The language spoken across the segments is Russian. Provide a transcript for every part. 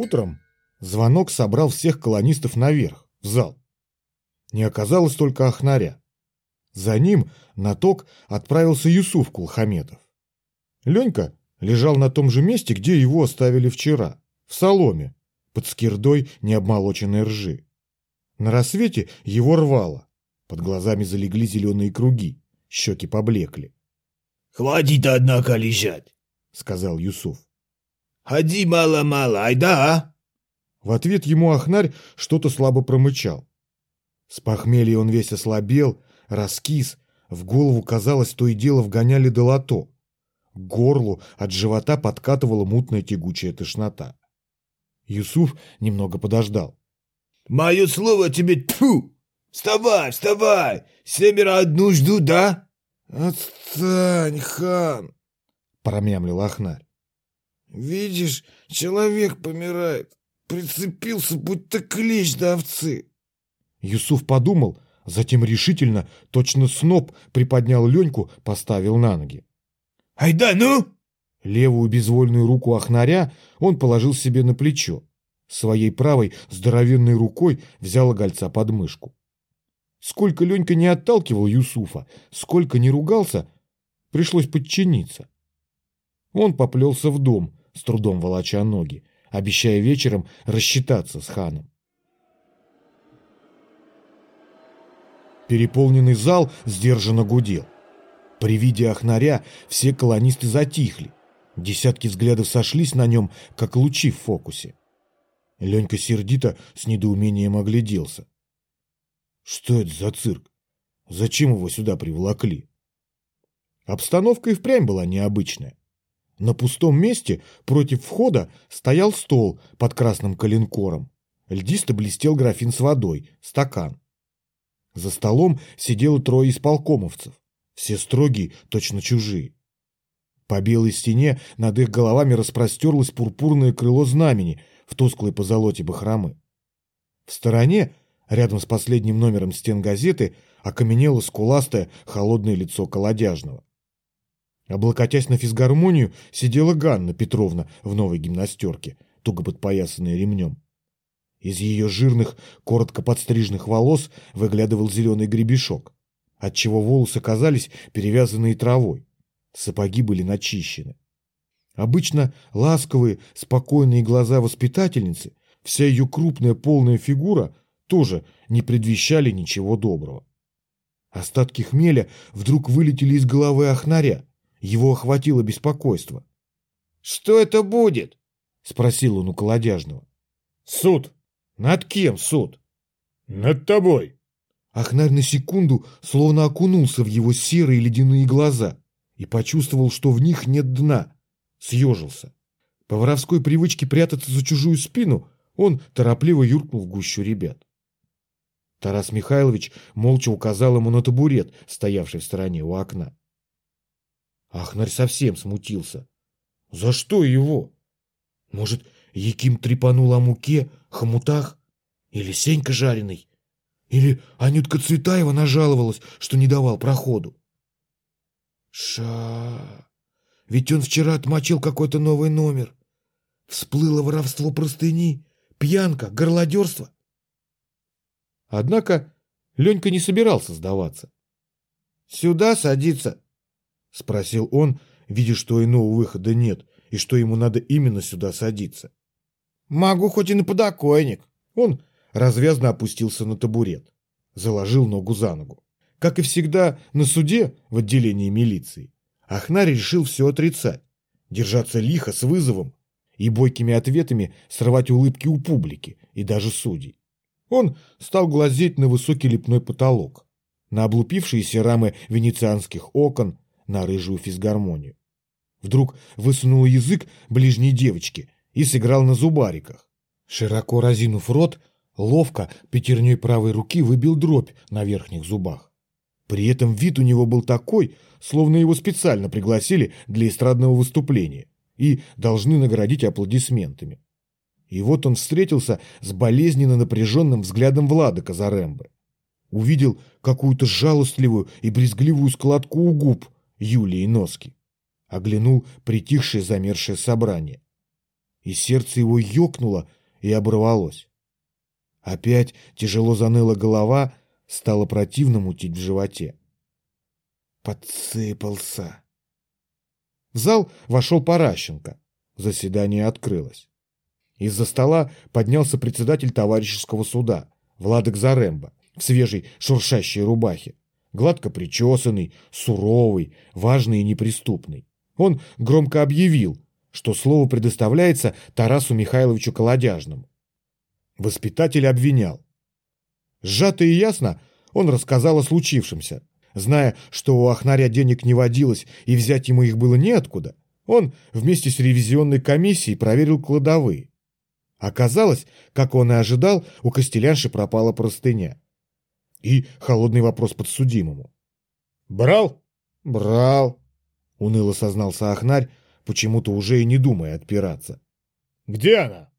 Утром звонок собрал всех колонистов наверх, в зал. Не оказалось только Ахнаря. За ним на ток отправился Юсуф Кулхаметов. Ленька лежал на том же месте, где его оставили вчера, в соломе, под скирдой необмолоченной ржи. На рассвете его рвало. Под глазами залегли зеленые круги, щеки поблекли. — Хватит, однако, лежать, — сказал Юсуф. — Ходи мало-мало, айда, а? В ответ ему Ахнарь что-то слабо промычал. С похмелья он весь ослабел, раскис, в голову, казалось, то и дело вгоняли долото. К горлу от живота подкатывала мутная тягучая тошнота. Юсуф немного подождал. «Мое слово тебе тьфу! Вставай, вставай! Семеро одну ждут, да?» «Отстань, хан!» — промямлил Ахнарь. «Видишь, человек помирает. Прицепился, будто клещ до овцы». Юсуф подумал, затем решительно, точно сноп, приподнял Леньку, поставил на ноги. «Айда, ну!» Левую безвольную руку Ахнаря он положил себе на плечо. Своей правой здоровенной рукой взял огольца под мышку. Сколько Ленька не отталкивал Юсуфа, сколько не ругался, пришлось подчиниться. Он поплелся в дом, с трудом волоча ноги, обещая вечером рассчитаться с ханом. Переполненный зал сдержанно гудел. При виде Ахнаря все колонисты затихли. Десятки взглядов сошлись на нем, как лучи в фокусе. Ленька сердито с недоумением огляделся. Что это за цирк? Зачем его сюда приволокли? Обстановка и впрямь была необычная. На пустом месте против входа стоял стол под красным коленкором. Льдисто блестел графин с водой, стакан. За столом сидело трое исполкомовцев. Все строгие, точно чужие. По белой стене над их головами распростерлось пурпурное крыло знамени в тусклой позолоте бахромы. В стороне, рядом с последним номером стен газеты, окаменело скуластое, холодное лицо колодяжного. Облокотясь на физгармонию, сидела Ганна Петровна в новой гимнастерке, туго подпоясанная ремнем. Из ее жирных, коротко подстриженных волос выглядывал зеленый гребешок, отчего волосы казались перевязанные травой. Сапоги были начищены. Обычно ласковые, спокойные глаза воспитательницы, вся ее крупная полная фигура тоже не предвещали ничего доброго. Остатки хмеля вдруг вылетели из головы Ахнаря. Его охватило беспокойство. «Что это будет?» — спросил он у колодяжного. «Суд». «Над кем суд?» «Над тобой». Ахнарь на секунду словно окунулся в его серые ледяные глаза и почувствовал, что в них нет дна. Съежился. По воровской привычке прятаться за чужую спину он торопливо юркнул в гущу ребят. Тарас Михайлович молча указал ему на табурет, стоявший в стороне у окна. Ахнарь совсем смутился. За что его? Может, Яким трепанул о муке, хомутах? Или Сенька жареный? Или Анютка Цветаева нажаловалась, что не давал проходу? Ша... Ведь он вчера отмочил какой-то новый номер. Всплыло воровство простыни, пьянка, горлодерство. Однако Ленька не собирался сдаваться. «Сюда садиться?» — спросил он, видя, что иного выхода нет, и что ему надо именно сюда садиться. «Могу хоть и на подоконник». Он развязно опустился на табурет, заложил ногу за ногу. Как и всегда на суде в отделении милиции, Ахнарь решил все отрицать, держаться лихо с вызовом и бойкими ответами срывать улыбки у публики и даже судей. Он стал глазеть на высокий лепной потолок, на облупившиеся рамы венецианских окон, на рыжую физгармонию. Вдруг высунул язык ближней девочки и сыграл на зубариках. Широко разинув рот, ловко пятерней правой руки выбил дробь на верхних зубах. При этом вид у него был такой, словно его специально пригласили для эстрадного выступления и должны наградить аплодисментами. И вот он встретился с болезненно напряженным взглядом Влада Казарембы. Увидел какую-то жалостливую и брезгливую складку у губ Юлии Носки. Оглянул притихшее замершее собрание. и сердце его ёкнуло и оборвалось. Опять тяжело заныла голова, стало противно мутить в животе. Подсыпался. В зал вошел Паращенко. Заседание открылось. Из-за стола поднялся председатель товарищеского суда, Владык Заремба, в свежей шуршащей рубахе, гладко причесанный, суровый, важный и неприступный. Он громко объявил, что слово предоставляется Тарасу Михайловичу Колодяжному. Воспитатель обвинял. Сжато и ясно он рассказал о случившемся. Зная, что у Ахнаря денег не водилось и взять ему их было неоткуда, он вместе с ревизионной комиссией проверил кладовые. Оказалось, как он и ожидал, у Костелянши пропала простыня. И холодный вопрос подсудимому. «Брал?» «Брал», — уныло сознался Ахнарь, почему-то уже и не думая отпираться. «Где она?»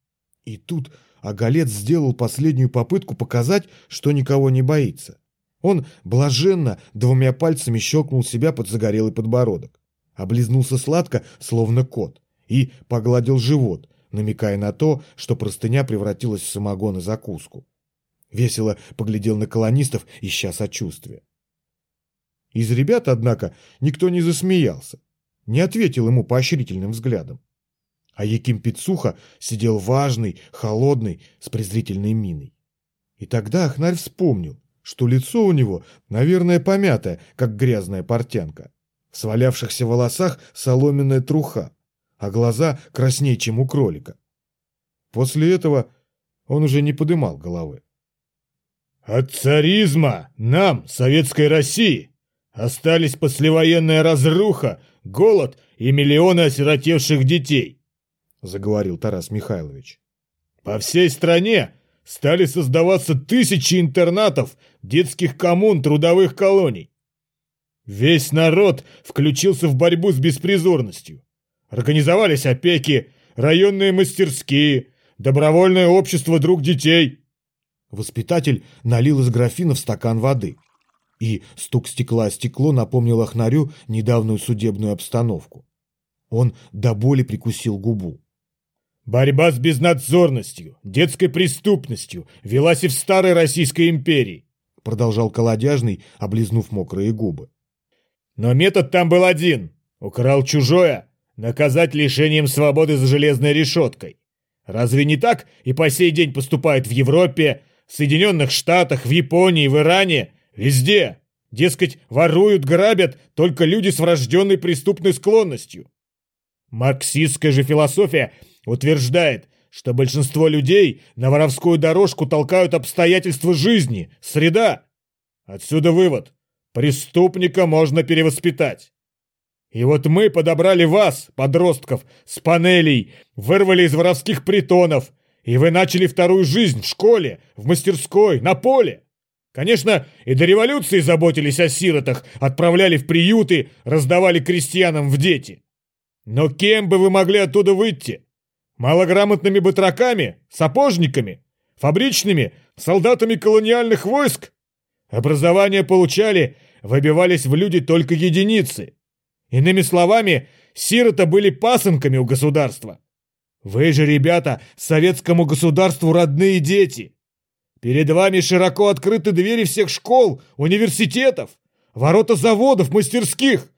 И тут Оголец сделал последнюю попытку показать, что никого не боится. Он блаженно двумя пальцами щелкнул себя под загорелый подбородок, облизнулся сладко, словно кот, и погладил живот, намекая на то, что простыня превратилась в самогон и закуску. Весело поглядел на колонистов, ища сочувствия. Из ребят, однако, никто не засмеялся, не ответил ему поощрительным взглядом. А Яким Пицуха сидел важный, холодный, с презрительной миной. И тогда Ахнарь вспомнил, что лицо у него, наверное, помятое, как грязная портянка. В свалявшихся волосах соломенная труха, а глаза краснее, чем у кролика. После этого он уже не подымал головы. От царизма нам, советской России, остались послевоенная разруха, голод и миллионы осиротевших детей, заговорил Тарас Михайлович. По всей стране стали создаваться тысячи интернатов, детских коммун, трудовых колоний. Весь народ включился в борьбу с беспризорностью. Организовались опеки, районные мастерские, добровольное общество друг детей – Воспитатель налил из графина в стакан воды. И стук стекла о стекло напомнил Ахнарю недавнюю судебную обстановку. Он до боли прикусил губу. Борьба с безнадзорностью, детской преступностью велась и в старой Российской империи, продолжал Колодяжный, облизнув мокрые губы. Но метод там был один. Украл чужое, наказать лишением свободы за железной решеткой. Разве не так и по сей день поступают в Европе, в Соединенных Штатах, в Японии, в Иране, везде. Дескать, воруют, грабят только люди с врожденной преступной склонностью. Марксистская же философия утверждает, что большинство людей на воровскую дорожку толкают обстоятельства жизни, среда. Отсюда вывод. Преступника можно перевоспитать. И вот мы подобрали вас, подростков, с панелей, вырвали из воровских притонов, и вы начали вторую жизнь в школе, в мастерской, на поле. Конечно, и до революции заботились о сиротах, отправляли в приюты, раздавали крестьянам в дети. Но кем бы вы могли оттуда выйти? Малограмотными батраками, сапожниками, фабричными, солдатами колониальных войск? Образование получали, выбивались в люди только единицы. Иными словами, сироты были пасынками у государства. Вы же, ребята, советскому государству родные дети. Перед вами широко открыты двери всех школ, университетов, ворота заводов, мастерских.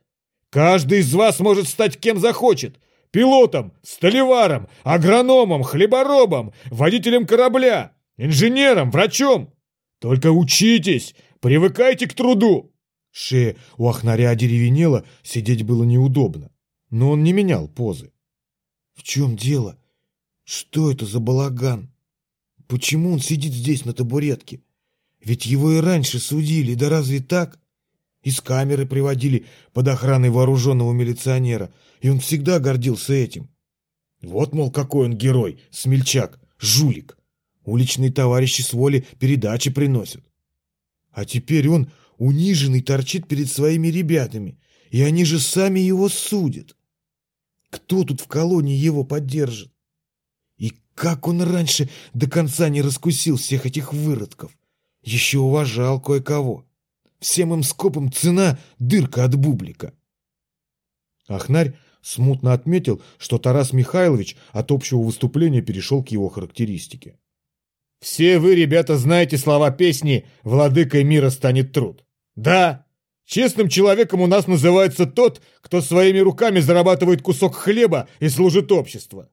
Каждый из вас может стать кем захочет. Пилотом, столеваром, агрономом, хлеборобом, водителем корабля, инженером, врачом. Только учитесь, привыкайте к труду. Шея у Ахнаря одеревенела, сидеть было неудобно. Но он не менял позы. В чем дело? Что это за балаган? Почему он сидит здесь на табуретке? Ведь его и раньше судили, да разве так? Из камеры приводили под охраной вооруженного милиционера, и он всегда гордился этим. Вот, мол, какой он герой, смельчак, жулик. Уличные товарищи с воли передачи приносят. А теперь он униженный торчит перед своими ребятами, и они же сами его судят. Кто тут в колонии его поддержит? И как он раньше до конца не раскусил всех этих выродков? Еще уважал кое-кого. Всем им скопом цена — дырка от бублика. Ахнарь Смутно отметил, что Тарас Михайлович от общего выступления перешел к его характеристике. Все вы, ребята, знаете слова песни «Владыкой мира станет труд». Да, честным человеком у нас называется тот, кто своими руками зарабатывает кусок хлеба и служит обществу.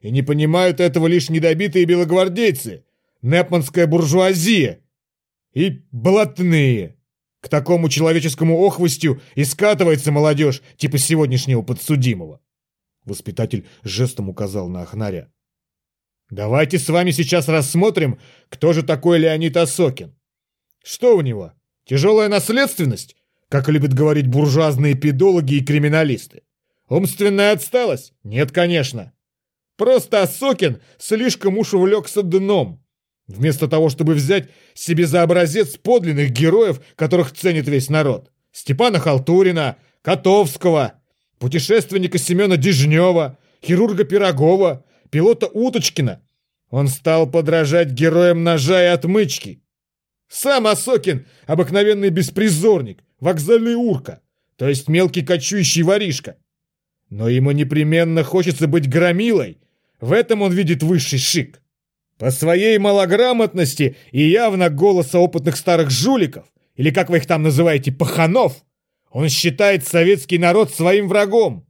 И не понимают этого лишь недобитые белогвардейцы, непманская буржуазия и блатные. К такому человеческому охвостью и скатывается молодежь, типа сегодняшнего подсудимого. Воспитатель жестом указал на Ахнаря. Давайте с вами сейчас рассмотрим, кто же такой Леонид Осокин. Что у него? Тяжелая наследственность, как любят говорить буржуазные педологи и криминалисты. Умственная отсталость? Нет, конечно. Просто Осокин слишком уж увлекся дном. Вместо того, чтобы взять себе за образец подлинных героев, которых ценит весь народ. Степана Халтурина, Котовского, путешественника Семена Дежнева, хирурга Пирогова, пилота Уточкина. Он стал подражать героям ножа и отмычки. Сам Осокин — обыкновенный беспризорник, вокзальный урка, то есть мелкий кочующий воришка. Но ему непременно хочется быть громилой. В этом он видит высший шик. По своей малограмотности и явно голоса опытных старых жуликов, или как вы их там называете, паханов, он считает советский народ своим врагом.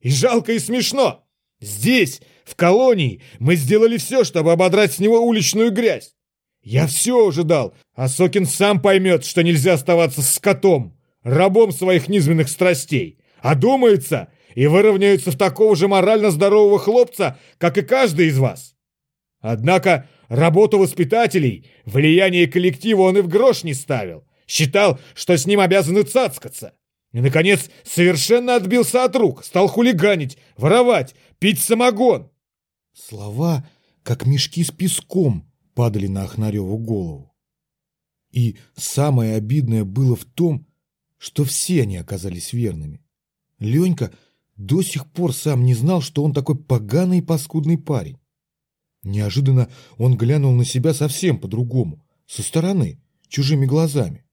И жалко и смешно. Здесь, в колонии, мы сделали все, чтобы ободрать с него уличную грязь. Я все ожидал, а Сокин сам поймет, что нельзя оставаться с котом, рабом своих низменных страстей. А думается, и выровняются в такого же морально здорового хлопца, как и каждый из вас. Однако работу воспитателей, влияние коллектива он и в грош не ставил. Считал, что с ним обязаны цацкаться. И, наконец, совершенно отбился от рук, стал хулиганить, воровать, пить самогон. Слова, как мешки с песком, падали на Ахнареву голову. И самое обидное было в том, что все они оказались верными. Ленька до сих пор сам не знал, что он такой поганый и паскудный парень. Неожиданно он глянул на себя совсем по-другому, со стороны, чужими глазами.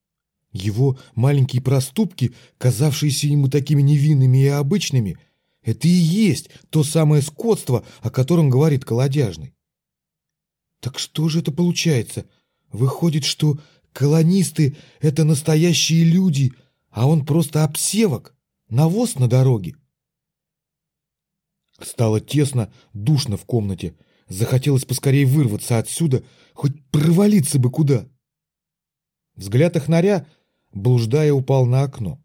Его маленькие проступки, казавшиеся ему такими невинными и обычными, это и есть то самое скотство, о котором говорит Колодяжный. Так что же это получается? Выходит, что колонисты — это настоящие люди, а он просто обсевок, навоз на дороге. Стало тесно, душно в комнате. Захотелось поскорее вырваться отсюда, хоть провалиться бы куда. Взгляд Ахнаря, блуждая, упал на окно.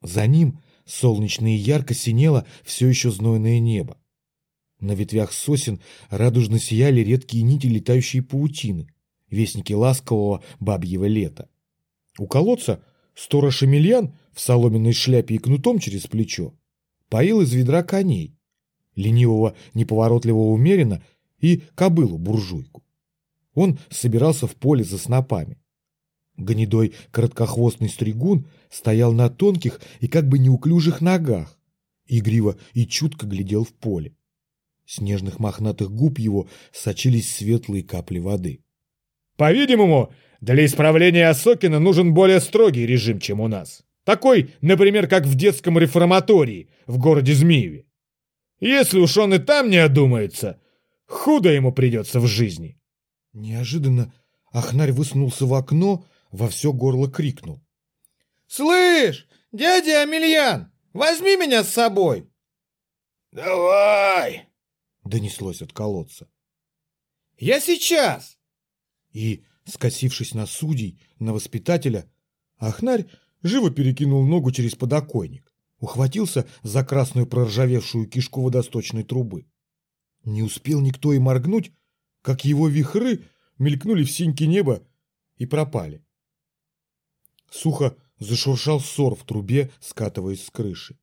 За ним солнечно и ярко синело все еще знойное небо. На ветвях сосен радужно сияли редкие нити летающей паутины, вестники ласкового бабьего лета. У колодца сторож Эмильян в соломенной шляпе и кнутом через плечо поил из ведра коней, ленивого неповоротливого умеренно и кобылу-буржуйку. Он собирался в поле за снопами. Гнедой короткохвостный стригун стоял на тонких и как бы неуклюжих ногах, игриво и чутко глядел в поле. С нежных мохнатых губ его сочились светлые капли воды. «По-видимому, для исправления Осокина нужен более строгий режим, чем у нас. Такой, например, как в детском реформатории в городе Змееве. Если уж он и там не одумается, худо ему придется в жизни. Неожиданно Ахнарь высунулся в окно, во все горло крикнул. «Слышь, дядя Амельян, возьми меня с собой!» «Давай!» — донеслось от колодца. «Я сейчас!» И, скосившись на судей, на воспитателя, Ахнарь живо перекинул ногу через подоконник ухватился за красную проржавевшую кишку водосточной трубы. Не успел никто и моргнуть, как его вихры мелькнули в синьке неба и пропали. Сухо зашуршал ссор в трубе, скатываясь с крыши.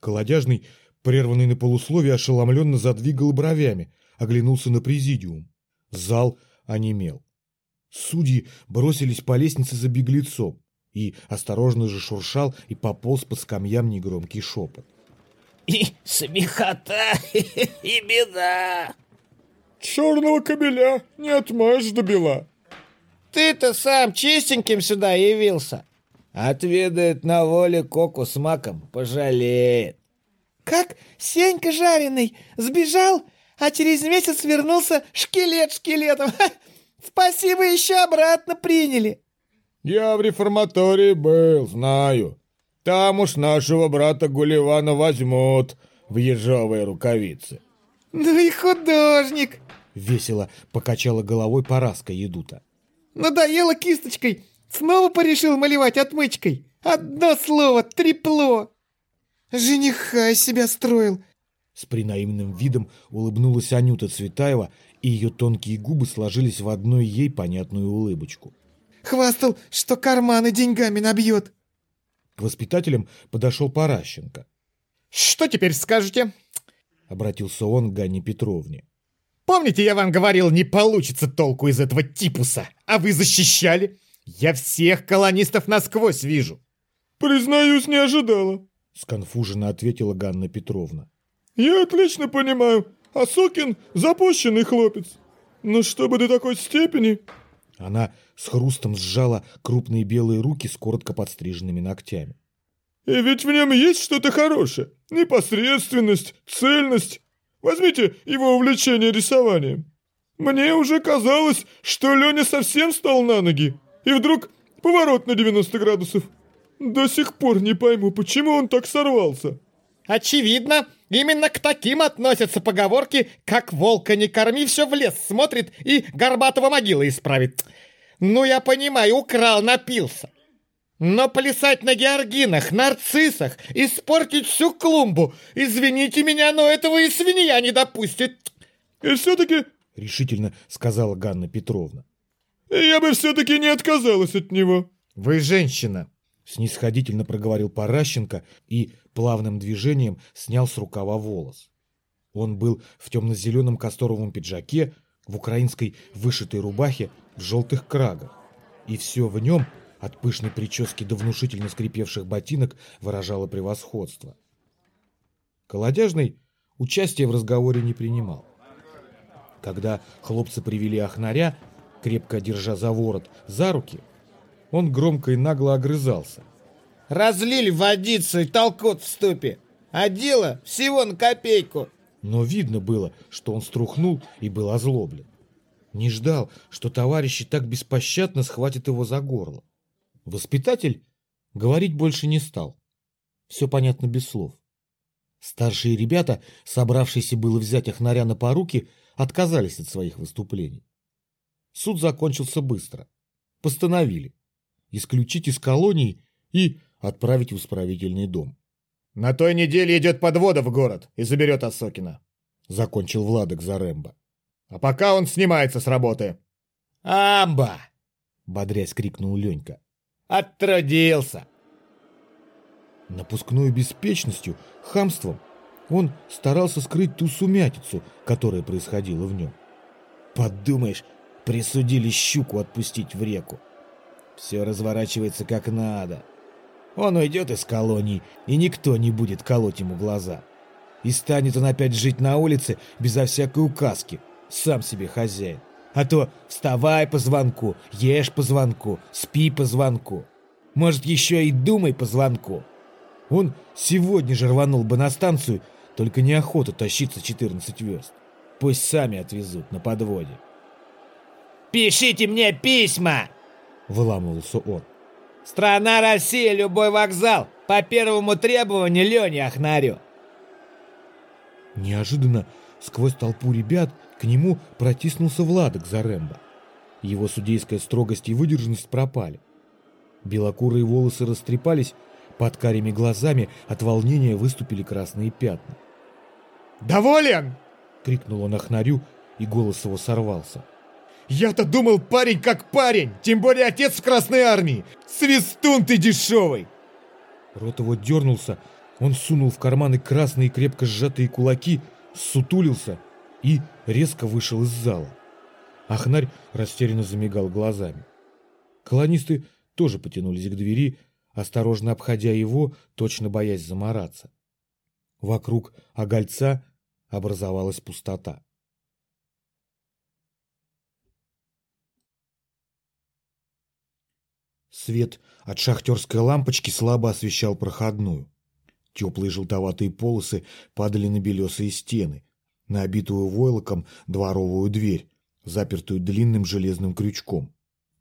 Колодяжный, прерванный на полусловие, ошеломленно задвигал бровями, оглянулся на президиум. Зал онемел. Судьи бросились по лестнице за беглецом и осторожно же шуршал и пополз по скамьям негромкий шепот. «И смехота, и беда!» «Черного кобеля не отмажь до бела!» «Ты-то сам чистеньким сюда явился!» «Отведает на воле коку с маком, пожалеет!» Как Сенька жареный сбежал, а через месяц вернулся шкелет шкелетом. Спасибо, еще обратно приняли. Я в реформатории был, знаю. Там уж нашего брата Гулливана возьмут в ежовые рукавицы. Ну и художник. Весело покачала головой Параска Едута. Надоело кисточкой. Снова порешил малевать отмычкой. Одно слово — трепло. Жениха себя строил. С принаимным видом улыбнулась Анюта Цветаева, и ее тонкие губы сложились в одной ей понятную улыбочку. Хвастал, что карманы деньгами набьет. К воспитателям подошел Паращенко. «Что теперь скажете?» Обратился он к Ганне Петровне. «Помните, я вам говорил, не получится толку из этого типуса, а вы защищали? Я всех колонистов насквозь вижу». «Признаюсь, не ожидала», — сконфуженно ответила Ганна Петровна. «Я отлично понимаю, Асокин — запущенный хлопец. Но чтобы до такой степени...» Она с хрустом сжала крупные белые руки с коротко подстриженными ногтями. «И ведь в нем есть что-то хорошее. Непосредственность, цельность. Возьмите его увлечение рисованием. Мне уже казалось, что Леня совсем стал на ноги. И вдруг поворот на 90 градусов. До сих пор не пойму, почему он так сорвался». Очевидно, именно к таким относятся поговорки «как волка не корми, все в лес смотрит и горбатого могила исправит». Ну, я понимаю, украл, напился. Но плясать на георгинах, нарциссах, испортить всю клумбу, извините меня, но этого и свинья не допустит. И все-таки, решительно сказала Ганна Петровна, я бы все-таки не отказалась от него. Вы женщина, снисходительно проговорил Паращенко и плавным движением снял с рукава волос. Он был в темно-зеленом касторовом пиджаке, в украинской вышитой рубахе в желтых крагах. И все в нем, от пышной прически до внушительно скрипевших ботинок, выражало превосходство. Колодяжный участия в разговоре не принимал. Когда хлопцы привели Ахнаря, крепко держа за ворот, за руки, он громко и нагло огрызался. «Разлили водицу и толкут в ступе, а дело всего на копейку!» Но видно было, что он струхнул и был озлоблен. Не ждал, что товарищи так беспощадно схватят его за горло. Воспитатель говорить больше не стал. Все понятно без слов. Старшие ребята, собравшиеся было взять Ахнаря на поруки, отказались от своих выступлений. Суд закончился быстро. Постановили исключить из колонии и отправить в исправительный дом. «На той неделе идет подвода в город и заберет Осокина», — закончил Владок Заремба. «А пока он снимается с работы». «Амба!» — бодрясь крикнул Ленька. «Оттрудился!» Напускной беспечностью, хамством он старался скрыть ту сумятицу, которая происходила в нем. «Подумаешь, присудили щуку отпустить в реку. Все разворачивается как надо. Он уйдет из колонии, и никто не будет колоть ему глаза. И станет он опять жить на улице безо всякой указки, сам себе хозяин. А то вставай по звонку, ешь по звонку, спи по звонку. Может, еще и думай по звонку. Он сегодня же рванул бы на станцию, только неохота тащиться 14 верст. Пусть сами отвезут на подводе. «Пишите мне письма!» — выламывался он. Страна Россия, любой вокзал. По первому требованию Лене Ахнарю. Неожиданно сквозь толпу ребят к нему протиснулся Владок Заремба. Его судейская строгость и выдержанность пропали. Белокурые волосы растрепались, под карими глазами от волнения выступили красные пятна. «Доволен!» — крикнул он Ахнарю, и голос его сорвался. Я-то думал, парень как парень, тем более отец в Красной Армии. Свистун ты дешевый!» Рот его дернулся, он сунул в карманы красные крепко сжатые кулаки, сутулился и резко вышел из зала. Ахнарь растерянно замигал глазами. Колонисты тоже потянулись к двери, осторожно обходя его, точно боясь замораться. Вокруг огольца образовалась пустота. Свет от шахтерской лампочки слабо освещал проходную. Теплые желтоватые полосы падали на белесые стены, на обитую войлоком дворовую дверь, запертую длинным железным крючком.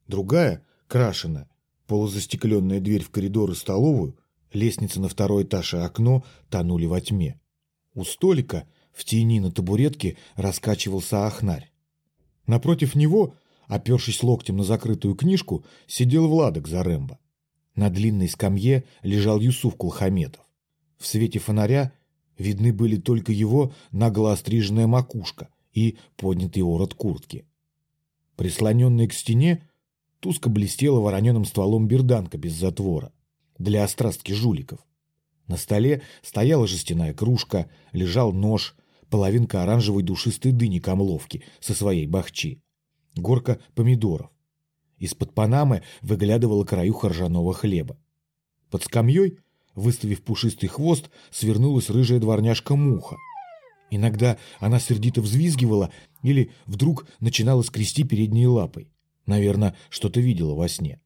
Другая, крашеная, полузастекленная дверь в коридор и столовую, лестница на второй этаж и окно тонули во тьме. У столика в тени на табуретке раскачивался ахнарь. Напротив него, опершись локтем на закрытую книжку, сидел Владок Заремба. На длинной скамье лежал Юсуф Кулхаметов. В свете фонаря видны были только его нагло остриженная макушка и поднятый ворот куртки. Прислоненная к стене, туско блестела вороненым стволом берданка без затвора для острастки жуликов. На столе стояла жестяная кружка, лежал нож, половинка оранжевой душистой дыни камловки со своей бахчи, горка помидоров. Из-под панамы выглядывала краюха ржаного хлеба. Под скамьей, выставив пушистый хвост, свернулась рыжая дворняжка Муха. Иногда она сердито взвизгивала или вдруг начинала скрести передней лапой. Наверное, что-то видела во сне.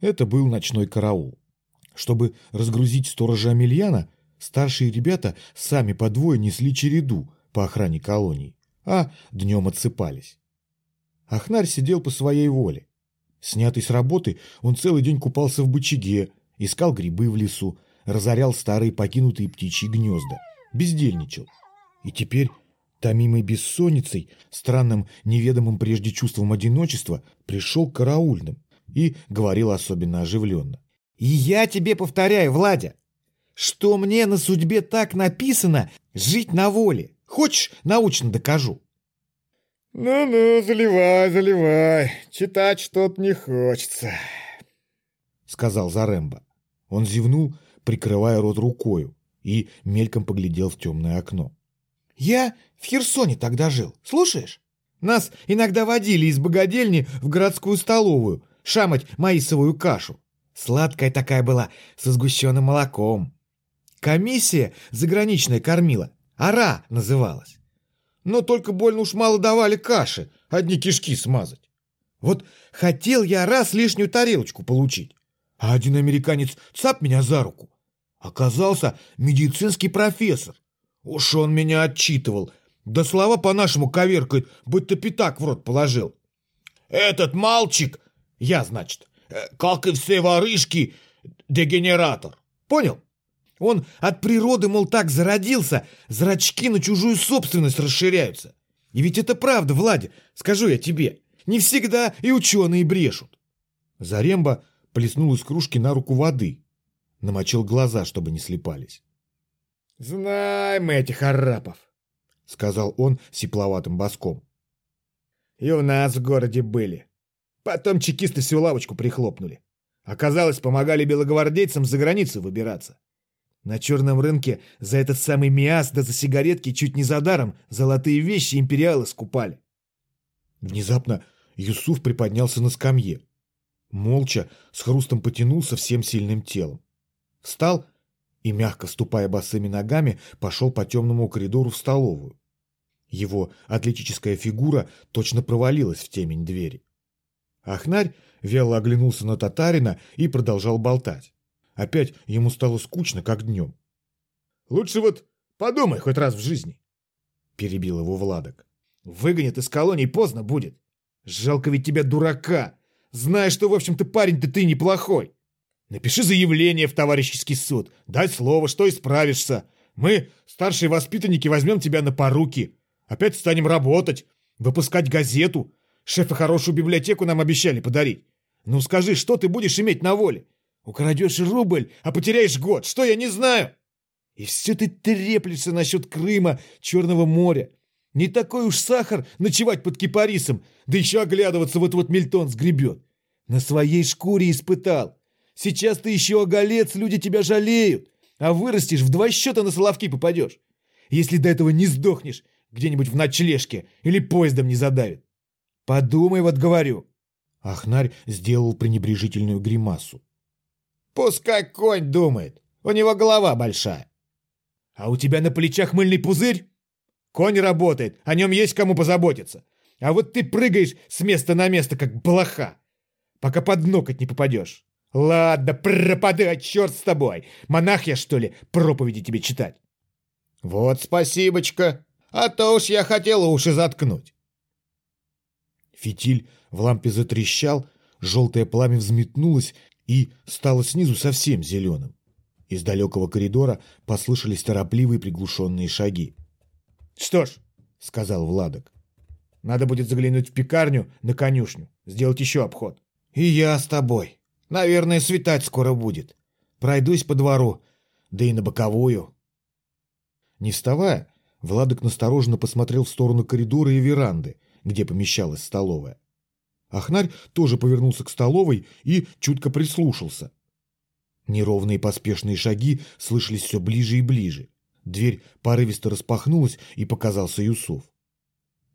Это был ночной караул. Чтобы разгрузить сторожа Амельяна, старшие ребята сами по двое несли череду по охране колоний, а днем отсыпались. Ахнарь сидел по своей воле. Снятый с работы, он целый день купался в бычаге, искал грибы в лесу, разорял старые покинутые птичьи гнезда, бездельничал. И теперь, томимый бессонницей, странным неведомым прежде чувством одиночества, пришел к караульным и говорил особенно оживленно. И я тебе повторяю, Владя, что мне на судьбе так написано жить на воле. Хочешь, научно докажу. Ну-ну, заливай, заливай. Читать что-то не хочется, сказал Заремба. Он зевнул, прикрывая рот рукою, и мельком поглядел в темное окно. Я в Херсоне тогда жил, слушаешь? Нас иногда водили из богадельни в городскую столовую шамать маисовую кашу. Сладкая такая была, со сгущенным молоком. Комиссия заграничная кормила. Ара называлась. Но только больно уж мало давали каши, одни кишки смазать. Вот хотел я раз лишнюю тарелочку получить, а один американец цап меня за руку. Оказался медицинский профессор. Уж он меня отчитывал, да слова по-нашему коверкает, будто пятак в рот положил. Этот мальчик, я, значит, Э, как и все ворышки, дегенератор. Понял? Он от природы, мол, так зародился, зрачки на чужую собственность расширяются. И ведь это правда, Владя, скажу я тебе. Не всегда и ученые брешут. Заремба плеснул из кружки на руку воды. Намочил глаза, чтобы не слепались. «Знаем мы этих арапов», — сказал он сипловатым боском. «И у нас в городе были. Потом чекисты всю лавочку прихлопнули. Оказалось, помогали белогвардейцам за границу выбираться. На черном рынке за этот самый миас да за сигаретки чуть не за даром золотые вещи империалы скупали. Внезапно Юсуф приподнялся на скамье. Молча, с хрустом потянулся всем сильным телом. Встал и, мягко ступая босыми ногами, пошел по темному коридору в столовую. Его атлетическая фигура точно провалилась в темень двери. Ахнарь вяло оглянулся на татарина и продолжал болтать. Опять ему стало скучно, как днем. «Лучше вот подумай хоть раз в жизни», — перебил его Владок. «Выгонят из колонии поздно будет. Жалко ведь тебя, дурака, зная, что, в общем-то, парень-то ты неплохой. Напиши заявление в товарищеский суд, дай слово, что исправишься. Мы, старшие воспитанники, возьмем тебя на поруки. Опять станем работать, выпускать газету, Шефы хорошую библиотеку нам обещали подарить. Ну скажи, что ты будешь иметь на воле? Украдешь рубль, а потеряешь год. Что, я не знаю? И все ты треплешься насчет Крыма, Черного моря. Не такой уж сахар ночевать под кипарисом, да еще оглядываться вот-вот Мильтон сгребет. На своей шкуре испытал. Сейчас ты еще оголец, люди тебя жалеют. А вырастешь, в два счета на Соловки попадешь. Если до этого не сдохнешь где-нибудь в ночлежке или поездом не задавит. Подумай, вот говорю. Ахнарь сделал пренебрежительную гримасу. Пускай конь думает. У него голова большая. А у тебя на плечах мыльный пузырь? Конь работает, о нем есть кому позаботиться. А вот ты прыгаешь с места на место, как блоха, пока под ноготь не попадешь. Ладно, пропадай, черт с тобой. Монах я, что ли, проповеди тебе читать? Вот спасибочка. А то уж я хотел уши заткнуть. Фитиль в лампе затрещал, желтое пламя взметнулось и стало снизу совсем зеленым. Из далекого коридора послышались торопливые приглушенные шаги. «Что ж», — сказал Владок, — «надо будет заглянуть в пекарню на конюшню, сделать еще обход». «И я с тобой. Наверное, светать скоро будет. Пройдусь по двору, да и на боковую». Не вставая, Владок настороженно посмотрел в сторону коридора и веранды, где помещалась столовая. Ахнарь тоже повернулся к столовой и чутко прислушался. Неровные поспешные шаги слышались все ближе и ближе. Дверь порывисто распахнулась, и показался Юсуф.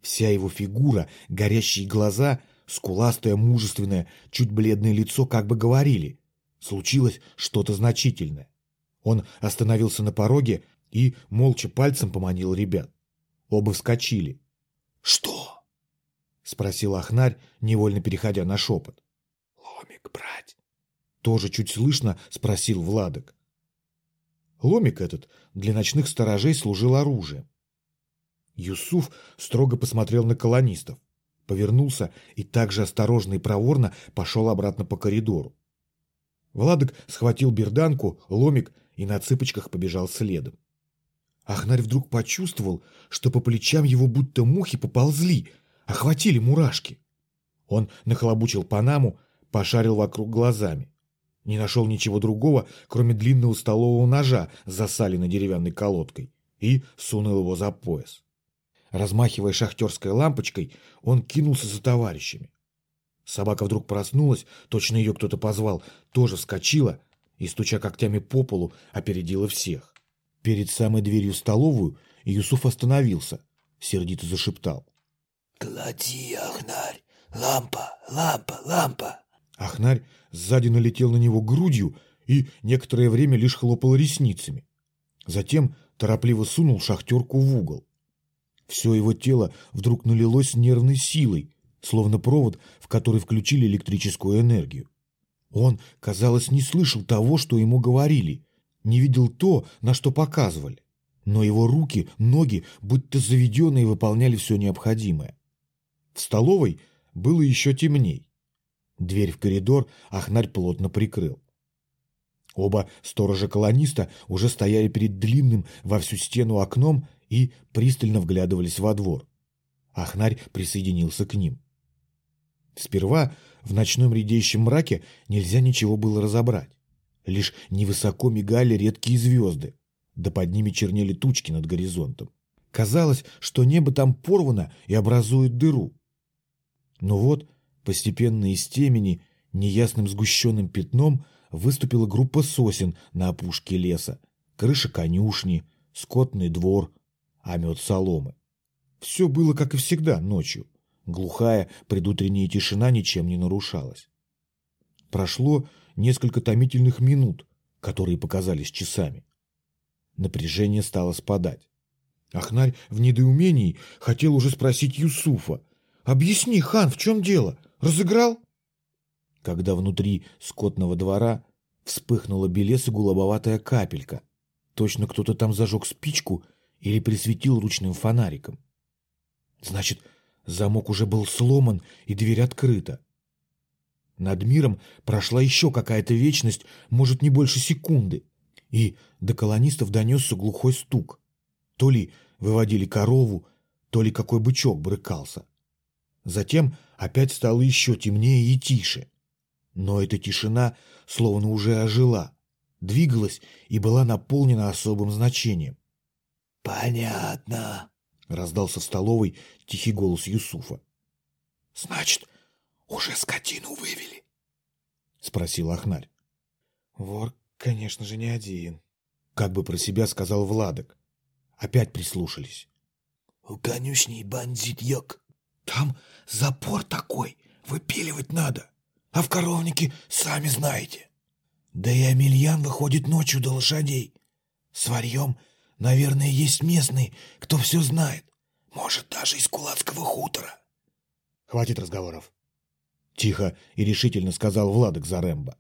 Вся его фигура, горящие глаза, скуластое, мужественное, чуть бледное лицо как бы говорили. Случилось что-то значительное. Он остановился на пороге и молча пальцем поманил ребят. Оба вскочили. «Что?» — спросил Ахнарь, невольно переходя на шепот. «Ломик брать?» Тоже чуть слышно спросил Владок. Ломик этот для ночных сторожей служил оружием. Юсуф строго посмотрел на колонистов, повернулся и также осторожно и проворно пошел обратно по коридору. Владок схватил берданку, ломик и на цыпочках побежал следом. Ахнарь вдруг почувствовал, что по плечам его будто мухи поползли, охватили мурашки. Он нахлобучил панаму, пошарил вокруг глазами. Не нашел ничего другого, кроме длинного столового ножа с засаленной деревянной колодкой, и сунул его за пояс. Размахивая шахтерской лампочкой, он кинулся за товарищами. Собака вдруг проснулась, точно ее кто-то позвал, тоже вскочила и, стуча когтями по полу, опередила всех. Перед самой дверью столовую Юсуф остановился, сердито зашептал. «Клади, Ахнарь! Лампа, лампа, лампа!» Ахнарь сзади налетел на него грудью и некоторое время лишь хлопал ресницами. Затем торопливо сунул шахтерку в угол. Все его тело вдруг налилось нервной силой, словно провод, в который включили электрическую энергию. Он, казалось, не слышал того, что ему говорили, не видел то, на что показывали. Но его руки, ноги, будто заведенные, выполняли все необходимое. В столовой было еще темней. Дверь в коридор Ахнарь плотно прикрыл. Оба сторожа-колониста уже стояли перед длинным во всю стену окном и пристально вглядывались во двор. Ахнарь присоединился к ним. Сперва в ночном редеющем мраке нельзя ничего было разобрать. Лишь невысоко мигали редкие звезды, да под ними чернели тучки над горизонтом. Казалось, что небо там порвано и образует дыру. Но вот Постепенно из темени неясным сгущенным пятном выступила группа сосен на опушке леса, крыша конюшни, скотный двор, омет соломы. Все было, как и всегда, ночью. Глухая предутренняя тишина ничем не нарушалась. Прошло несколько томительных минут, которые показались часами. Напряжение стало спадать. Ахнарь в недоумении хотел уже спросить Юсуфа. «Объясни, хан, в чем дело? Разыграл? Когда внутри скотного двора вспыхнула белесо голубоватая капелька. Точно кто-то там зажег спичку или присветил ручным фонариком. Значит, замок уже был сломан и дверь открыта. Над миром прошла еще какая-то вечность, может, не больше секунды, и до колонистов донесся глухой стук. То ли выводили корову, то ли какой бычок брыкался. Затем опять стало еще темнее и тише. Но эта тишина словно уже ожила, двигалась и была наполнена особым значением. «Понятно», — раздался в столовой тихий голос Юсуфа. «Значит, уже скотину вывели?» — спросил Ахнарь. «Вор, конечно же, не один», — как бы про себя сказал Владок. Опять прислушались. «У конюшни бандит йог», там запор такой, выпиливать надо. А в коровнике сами знаете. Да и Амельян выходит ночью до лошадей. С варьем, наверное, есть местный, кто все знает. Может, даже из кулацкого хутора. Хватит разговоров. Тихо и решительно сказал Владок Заремба.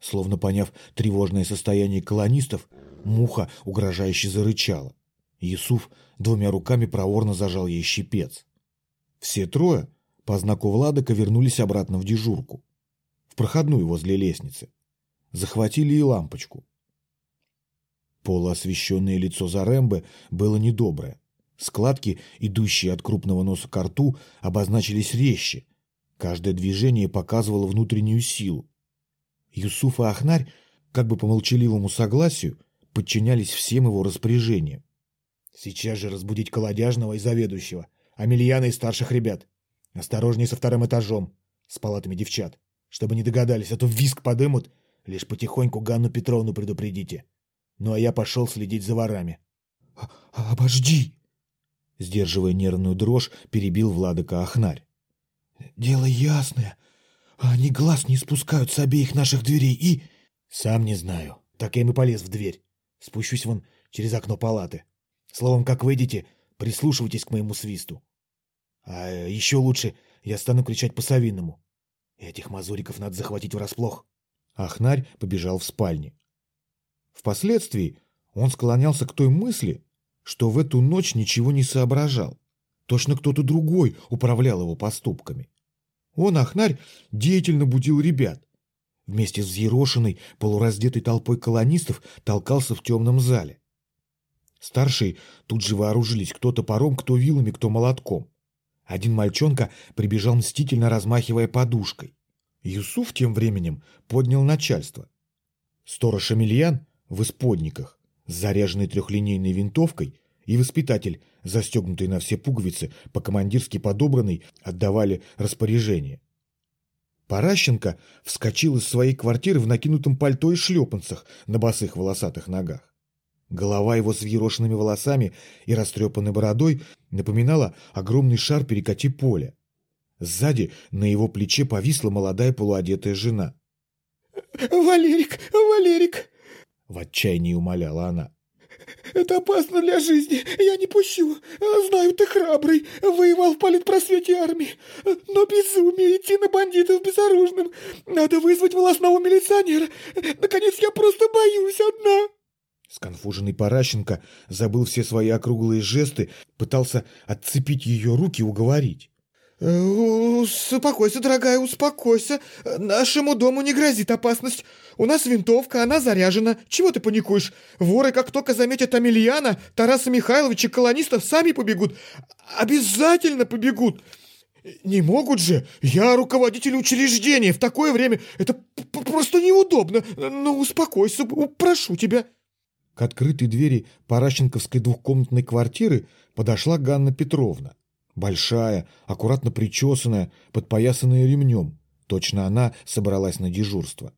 Словно поняв тревожное состояние колонистов, муха угрожающе зарычала. Юсуф двумя руками проворно зажал ей щипец. Все трое по знаку Владыка вернулись обратно в дежурку, в проходную возле лестницы. Захватили и лампочку. Полуосвещенное лицо Зарембы было недоброе. Складки, идущие от крупного носа к рту, обозначились резче. Каждое движение показывало внутреннюю силу. Юсуф и Ахнарь, как бы по молчаливому согласию, подчинялись всем его распоряжениям. Сейчас же разбудить колодяжного и заведующего, Амельяна и старших ребят. Осторожней со вторым этажом, с палатами девчат, чтобы не догадались, а то виск подымут. Лишь потихоньку Ганну Петровну предупредите. Ну а я пошел следить за ворами. А, — Обожди! Сдерживая нервную дрожь, перебил Владыка Ахнарь. — Дело ясное. Они глаз не спускают с обеих наших дверей и... — Сам не знаю. Так я им и полез в дверь. Спущусь вон через окно палаты. Словом, как выйдете, прислушивайтесь к моему свисту. А еще лучше я стану кричать по-совинному. Этих мазуриков надо захватить врасплох. Ахнарь побежал в спальне. Впоследствии он склонялся к той мысли, что в эту ночь ничего не соображал. Точно кто-то другой управлял его поступками. Он, Ахнарь, деятельно будил ребят. Вместе с взъерошенной, полураздетой толпой колонистов толкался в темном зале. Старшие тут же вооружились кто топором, кто вилами, кто молотком. Один мальчонка прибежал мстительно, размахивая подушкой. Юсуф тем временем поднял начальство. Сторож Эмильян в исподниках с заряженной трехлинейной винтовкой и воспитатель, застегнутый на все пуговицы, по-командирски подобранный, отдавали распоряжение. Паращенко вскочил из своей квартиры в накинутом пальто и шлепанцах на босых волосатых ногах. Голова его с взъерошенными волосами и растрепанной бородой напоминала огромный шар перекати поля. Сзади на его плече повисла молодая полуодетая жена. «Валерик, Валерик!» — в отчаянии умоляла она. «Это опасно для жизни, я не пущу. Знаю, ты храбрый, воевал в политпросвете армии. Но безумие идти на бандитов безоружным. Надо вызвать волосного милиционера. Наконец, я просто боюсь одна». Сконфуженный Паращенко забыл все свои округлые жесты, пытался отцепить ее руки и уговорить. Э, «Успокойся, дорогая, успокойся. Нашему дому не грозит опасность. У нас винтовка, она заряжена. Чего ты паникуешь? Воры, как только заметят Амельяна, Тараса Михайловича, колонистов, сами побегут. Обязательно побегут. Не могут же. Я руководитель учреждения. В такое время это просто неудобно. Ну, успокойся, прошу тебя». К открытой двери Паращенковской двухкомнатной квартиры подошла Ганна Петровна. Большая, аккуратно причесанная, подпоясанная ремнем. Точно она собралась на дежурство.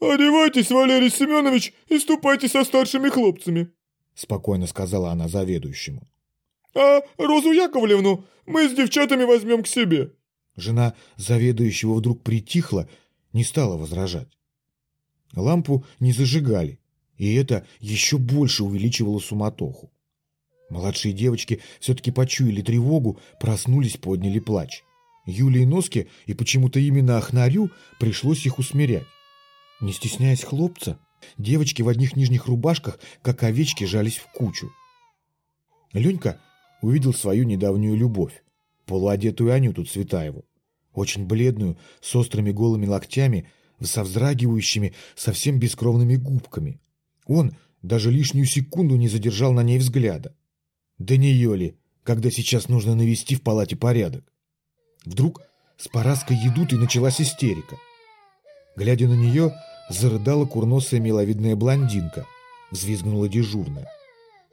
«Одевайтесь, Валерий Семенович, и ступайте со старшими хлопцами», — спокойно сказала она заведующему. «А Розу Яковлевну мы с девчатами возьмем к себе». Жена заведующего вдруг притихла, не стала возражать. Лампу не зажигали, и это еще больше увеличивало суматоху. Младшие девочки все-таки почуяли тревогу, проснулись, подняли плач. Юле и Носке, и почему-то именно Ахнарю, пришлось их усмирять. Не стесняясь хлопца, девочки в одних нижних рубашках, как овечки, жались в кучу. Ленька увидел свою недавнюю любовь, полуодетую Анюту Цветаеву, очень бледную, с острыми голыми локтями, со вздрагивающими, совсем бескровными губками. Он даже лишнюю секунду не задержал на ней взгляда. Да не ее ли, когда сейчас нужно навести в палате порядок? Вдруг с Параской едутой началась истерика. Глядя на нее, зарыдала курносая миловидная блондинка, взвизгнула дежурная.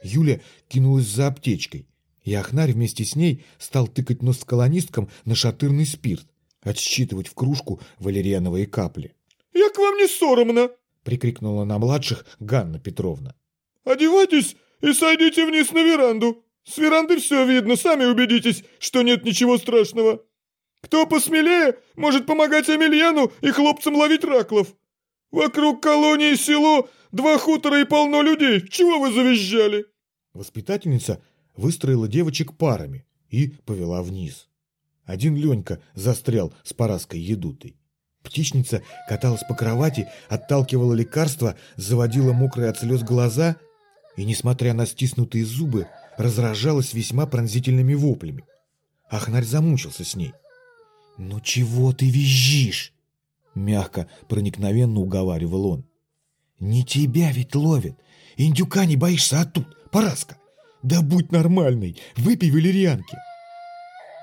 Юля кинулась за аптечкой, и Ахнарь вместе с ней стал тыкать нос колонисткам на шатырный спирт, отсчитывать в кружку валериановые капли. «Я к вам не соромно!» — прикрикнула на младших Ганна Петровна. «Одевайтесь и сойдите вниз на веранду. С веранды все видно, сами убедитесь, что нет ничего страшного. Кто посмелее, может помогать Амельяну и хлопцам ловить раклов. Вокруг колонии село, два хутора и полно людей. Чего вы завизжали?» Воспитательница выстроила девочек парами и повела вниз. Один Ленька застрял с Параской едутой. Птичница каталась по кровати, отталкивала лекарства, заводила мокрые от слез глаза и, несмотря на стиснутые зубы, разражалась весьма пронзительными воплями. Ахнарь замучился с ней. «Ну чего ты визжишь?» Мягко, проникновенно уговаривал он. «Не тебя ведь ловят. Индюка не боишься, а тут, Параска. Да будь нормальной, выпей валерьянки!»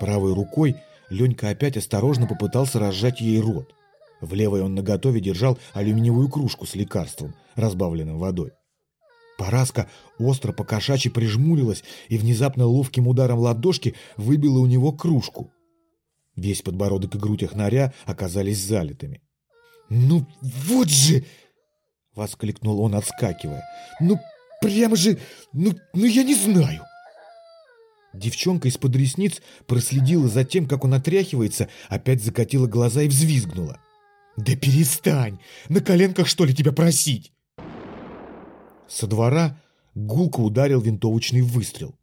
Правой рукой Ленька опять осторожно попытался разжать ей рот. В левой он наготове держал алюминиевую кружку с лекарством, разбавленным водой. Параска остро по кошачьи прижмурилась и внезапно ловким ударом ладошки выбила у него кружку. Весь подбородок и грудь охнаря оказались залитыми. «Ну вот же!» — воскликнул он, отскакивая. «Ну прямо же... Ну, ну я не знаю!» Девчонка из-под ресниц проследила за тем, как он отряхивается, опять закатила глаза и взвизгнула. «Да перестань! На коленках, что ли, тебя просить?» Со двора гулко ударил винтовочный выстрел.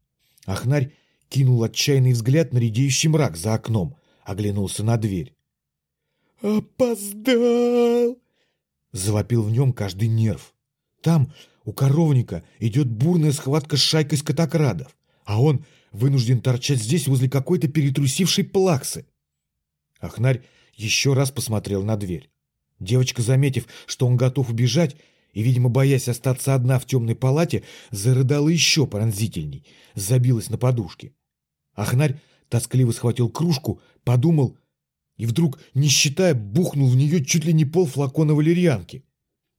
Ахнарь кинул отчаянный взгляд на редеющий мрак за окном, оглянулся на дверь. «Опоздал!» — завопил в нем каждый нерв. Там, у коровника, идет бурная схватка с шайкой скотокрадов, а он вынужден торчать здесь возле какой-то перетрусившей плаксы. Ахнарь еще раз посмотрел на дверь. Девочка, заметив, что он готов убежать, и, видимо, боясь остаться одна в темной палате, зарыдала еще пронзительней, забилась на подушке. Ахнарь тоскливо схватил кружку, подумал и вдруг, не считая, бухнул в нее чуть ли не пол флакона валерьянки.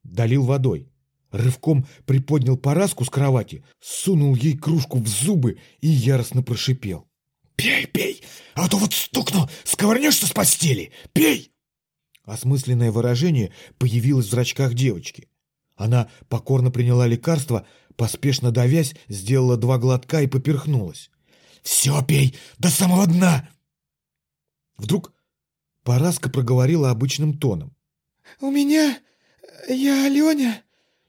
Долил водой. Рывком приподнял Параску с кровати, сунул ей кружку в зубы и яростно прошипел. «Пей, пей, а то вот стукну, сковырнешься с постели! Пей!» Осмысленное выражение появилось в зрачках девочки. Она покорно приняла лекарство, поспешно давясь, сделала два глотка и поперхнулась. «Все пей, до самого дна!» Вдруг Параска проговорила обычным тоном. «У меня... я Аленя...»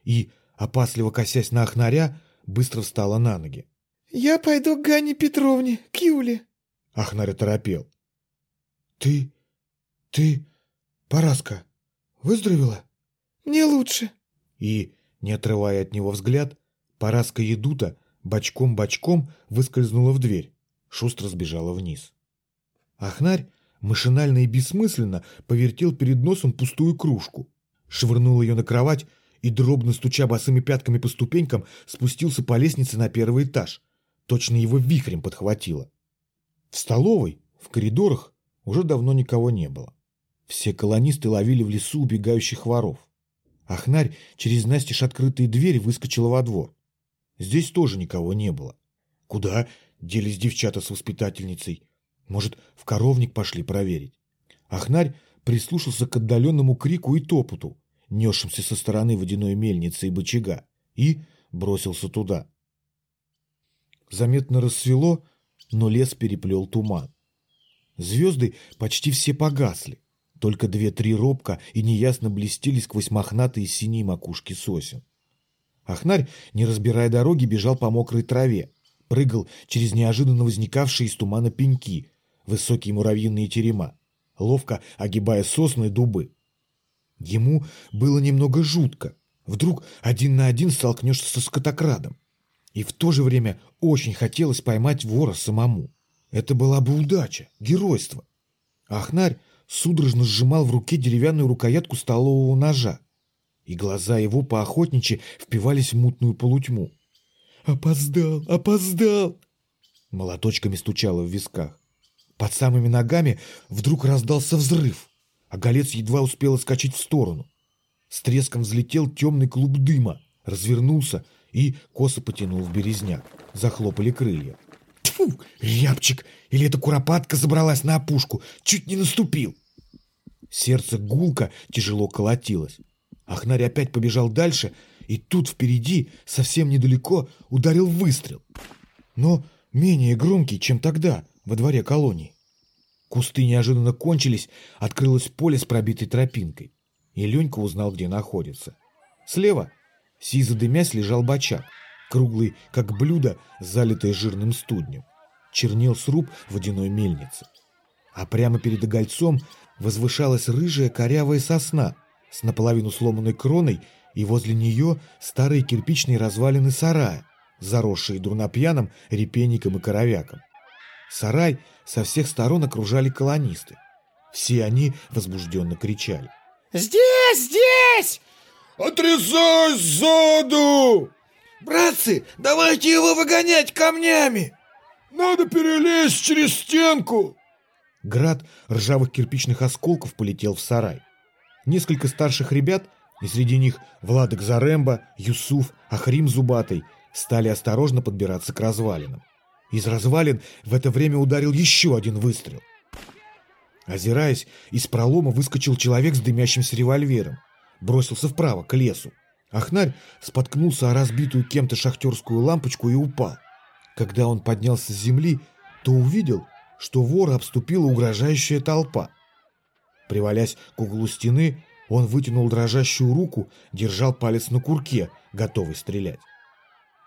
и, опасливо косясь на Ахнаря, быстро встала на ноги. «Я пойду к Ганне Петровне, к Юле». Ахнарь торопел. «Ты... ты... Параска, выздоровела?» «Мне лучше». И, не отрывая от него взгляд, Параска Едута бочком-бочком выскользнула в дверь, шустро сбежала вниз. Ахнарь машинально и бессмысленно повертел перед носом пустую кружку, швырнул ее на кровать и, дробно стуча босыми пятками по ступенькам, спустился по лестнице на первый этаж. Точно его вихрем подхватило. В столовой, в коридорах уже давно никого не было. Все колонисты ловили в лесу убегающих воров. Ахнарь через настежь открытые двери выскочила во двор. Здесь тоже никого не было. Куда делись девчата с воспитательницей? Может, в коровник пошли проверить? Ахнарь прислушался к отдаленному крику и топоту, несшимся со стороны водяной мельницы и бычага, и бросился туда. Заметно рассвело, но лес переплел туман. Звезды почти все погасли, только две-три робко и неясно блестели сквозь мохнатые синие макушки сосен. Ахнарь, не разбирая дороги, бежал по мокрой траве, прыгал через неожиданно возникавшие из тумана пеньки, высокие муравьиные терема, ловко огибая сосны и дубы. Ему было немного жутко. Вдруг один на один столкнешься со скотокрадом. И в то же время очень хотелось поймать вора самому. Это была бы удача, геройство. Ахнарь судорожно сжимал в руке деревянную рукоятку столового ножа, и глаза его поохотничьи впивались в мутную полутьму. «Опоздал! Опоздал!» Молоточками стучало в висках. Под самыми ногами вдруг раздался взрыв а голец едва успел отскочить в сторону. С треском взлетел темный клуб дыма, развернулся и косо потянул в березняк. Захлопали крылья. Тьфу, рябчик! Или эта куропатка забралась на опушку? Чуть не наступил! Сердце гулко тяжело колотилось. Ахнарь опять побежал дальше, и тут впереди, совсем недалеко, ударил выстрел. Но менее громкий, чем тогда, во дворе колонии. Кусты неожиданно кончились, открылось поле с пробитой тропинкой. И Ленька узнал, где находится. Слева, сизо дымясь, лежал бачак, круглый, как блюдо, залитое жирным студнем. Чернел сруб водяной мельницы. А прямо перед огольцом возвышалась рыжая корявая сосна с наполовину сломанной кроной, и возле нее старые кирпичные развалины сарая, заросшие дурнопьяном, репейником и коровяком. Сарай со всех сторон окружали колонисты. Все они возбужденно кричали. «Здесь! Здесь!» «Отрезай сзаду!» «Братцы, давайте его выгонять камнями!» «Надо перелезть через стенку!» Град ржавых кирпичных осколков полетел в сарай. Несколько старших ребят, и среди них Владок Заремба, Юсуф, Ахрим Зубатый, стали осторожно подбираться к развалинам. Из развалин в это время ударил еще один выстрел. Озираясь, из пролома выскочил человек с дымящимся револьвером. Бросился вправо, к лесу. Ахнарь споткнулся о разбитую кем-то шахтерскую лампочку и упал. Когда он поднялся с земли, то увидел, что вора обступила угрожающая толпа. Привалясь к углу стены, он вытянул дрожащую руку, держал палец на курке, готовый стрелять.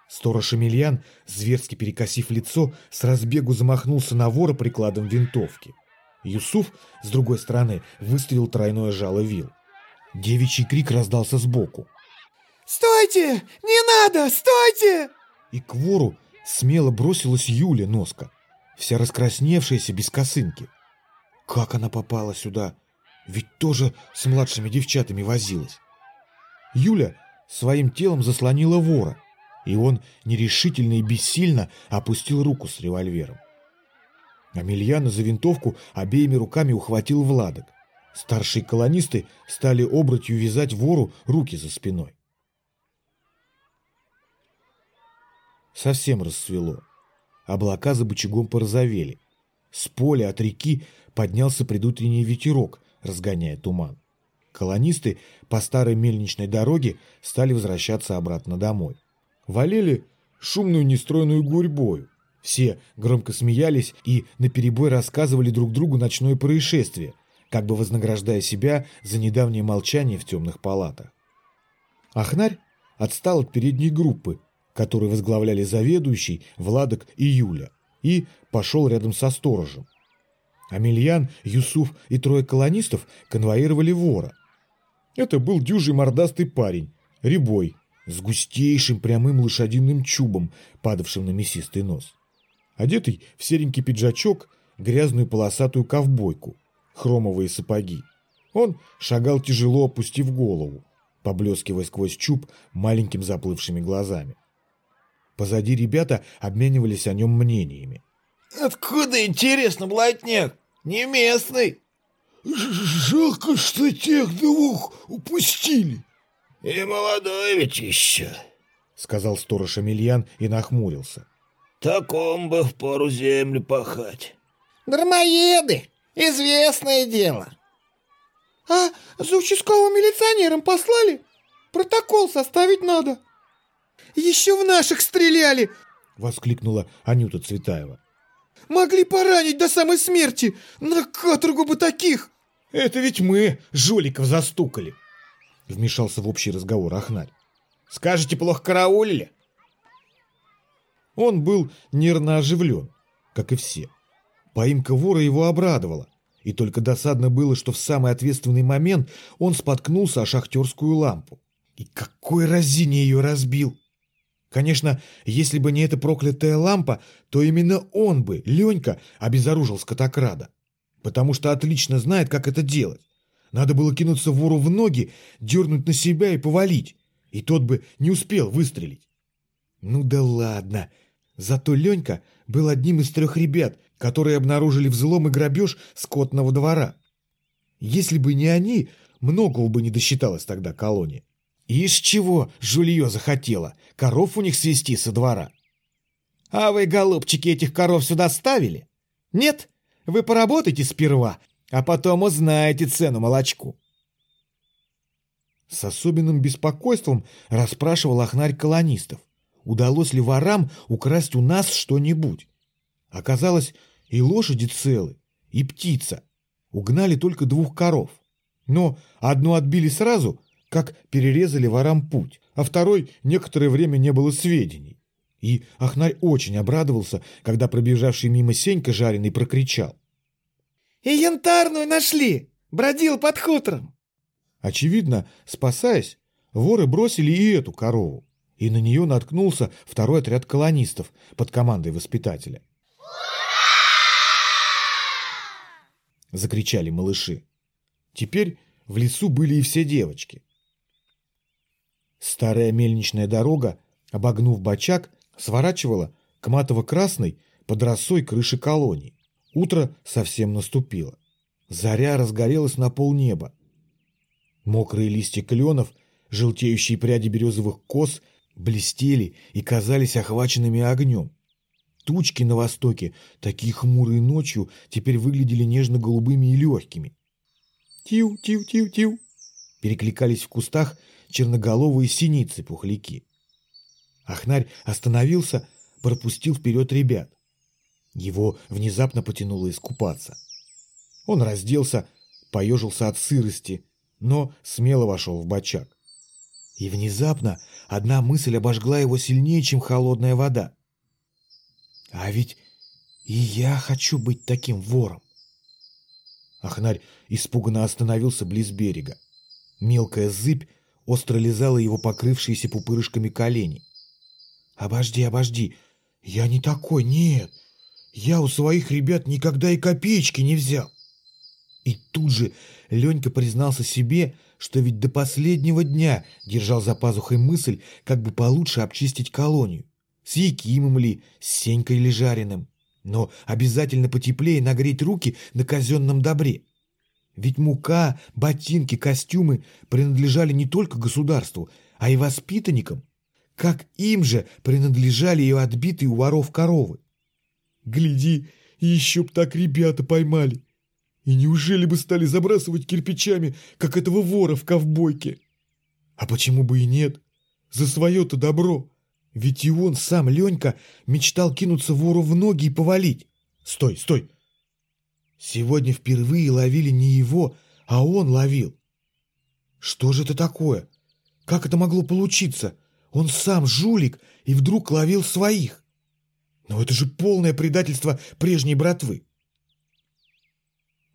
Сторож Емельян, зверски перекосив лицо, с разбегу замахнулся на вора прикладом винтовки. Юсуф, с другой стороны, выстрелил тройное жало вил. Девичий крик раздался сбоку. «Стойте! Не надо! Стойте!» И к вору смело бросилась Юля Носка, вся раскрасневшаяся без косынки. Как она попала сюда? Ведь тоже с младшими девчатами возилась. Юля своим телом заслонила вора, и он нерешительно и бессильно опустил руку с револьвером. Амельяна за винтовку обеими руками ухватил Владок. Старшие колонисты стали обратью вязать вору руки за спиной. Совсем рассвело. Облака за бычагом порозовели. С поля от реки поднялся предутренний ветерок, разгоняя туман. Колонисты по старой мельничной дороге стали возвращаться обратно домой. Валили шумную нестройную гурьбою. Все громко смеялись и наперебой рассказывали друг другу ночное происшествие, как бы вознаграждая себя за недавнее молчание в темных палатах. Ахнарь отстал от передней группы, которую возглавляли заведующий, Владок и Юля, и пошел рядом со сторожем. Амельян, Юсуф и трое колонистов конвоировали вора. Это был дюжий мордастый парень, рябой, с густейшим прямым лошадиным чубом, падавшим на мясистый нос. Одетый в серенький пиджачок, грязную полосатую ковбойку, хромовые сапоги. Он шагал тяжело, опустив голову, поблескивая сквозь чуб маленькими заплывшими глазами. Позади ребята обменивались о нем мнениями. «Откуда, интересно, блатняк? Не местный!» «Жалко, что тех двух упустили!» «И молодой ведь еще», — сказал сторож Амельян и нахмурился. «Таком бы впору землю пахать». «Дармоеды! Известное дело!» «А за участковым милиционером послали? Протокол составить надо!» «Еще в наших стреляли!» — воскликнула Анюта Цветаева. «Могли поранить до самой смерти! На каторгу бы таких!» «Это ведь мы жуликов застукали!» — вмешался в общий разговор Ахнарь. «Скажете, плохо караулили?» Он был нервно оживлен, как и все. Поимка вора его обрадовала, и только досадно было, что в самый ответственный момент он споткнулся о шахтерскую лампу. И какой разине ее разбил! Конечно, если бы не эта проклятая лампа, то именно он бы, Ленька, обезоружил скотокрада. Потому что отлично знает, как это делать. Надо было кинуться вору в ноги, дернуть на себя и повалить. И тот бы не успел выстрелить. Ну да ладно. Зато Ленька был одним из трех ребят, которые обнаружили взлом и грабеж скотного двора. Если бы не они, многого бы не досчиталось тогда колонии. Из чего жулье захотело? Коров у них свести со двора. А вы, голубчики, этих коров сюда ставили? Нет? Вы поработайте сперва, а потом узнаете цену молочку. С особенным беспокойством расспрашивал Ахнарь колонистов, удалось ли ворам украсть у нас что-нибудь. Оказалось, и лошади целы, и птица. Угнали только двух коров. Но одну отбили сразу, как перерезали ворам путь, а второй некоторое время не было сведений. И Ахнарь очень обрадовался, когда пробежавший мимо Сенька жареный прокричал. «И янтарную нашли! Бродил под хутором. Очевидно, спасаясь, воры бросили и эту корову, и на нее наткнулся второй отряд колонистов под командой воспитателя. Закричали малыши. Теперь в лесу были и все девочки. Старая мельничная дорога, обогнув бочак, сворачивала к матово-красной под росой крыши колонии. Утро совсем наступило. Заря разгорелась на полнеба. Мокрые листья кленов, желтеющие пряди березовых кос блестели и казались охваченными огнем. Тучки на востоке, такие хмурые ночью, теперь выглядели нежно-голубыми и легкими. Тиу-тиу-тиу-тиу. Перекликались в кустах черноголовые синицы-пухляки. Ахнарь остановился, пропустил вперед ребят. Его внезапно потянуло искупаться. Он разделся, поежился от сырости, но смело вошел в бочак. И внезапно одна мысль обожгла его сильнее, чем холодная вода. А ведь и я хочу быть таким вором. Ахнарь испуганно остановился близ берега. Мелкая зыбь остро лизала его покрывшиеся пупырышками колени. «Обожди, обожди, я не такой, нет, я у своих ребят никогда и копеечки не взял». И тут же Ленька признался себе, что ведь до последнего дня держал за пазухой мысль, как бы получше обчистить колонию. С Якимом ли, с Сенькой ли жареным. Но обязательно потеплее нагреть руки на казенном добре. Ведь мука, ботинки, костюмы принадлежали не только государству, а и воспитанникам, как им же принадлежали и отбитые у воров коровы. Гляди, еще б так ребята поймали. И неужели бы стали забрасывать кирпичами, как этого вора в ковбойке? А почему бы и нет? За свое-то добро. Ведь и он сам, Ленька, мечтал кинуться вору в ноги и повалить. Стой, стой. Сегодня впервые ловили не его, а он ловил. Что же это такое? Как это могло получиться? Он сам жулик и вдруг ловил своих. Но это же полное предательство прежней братвы.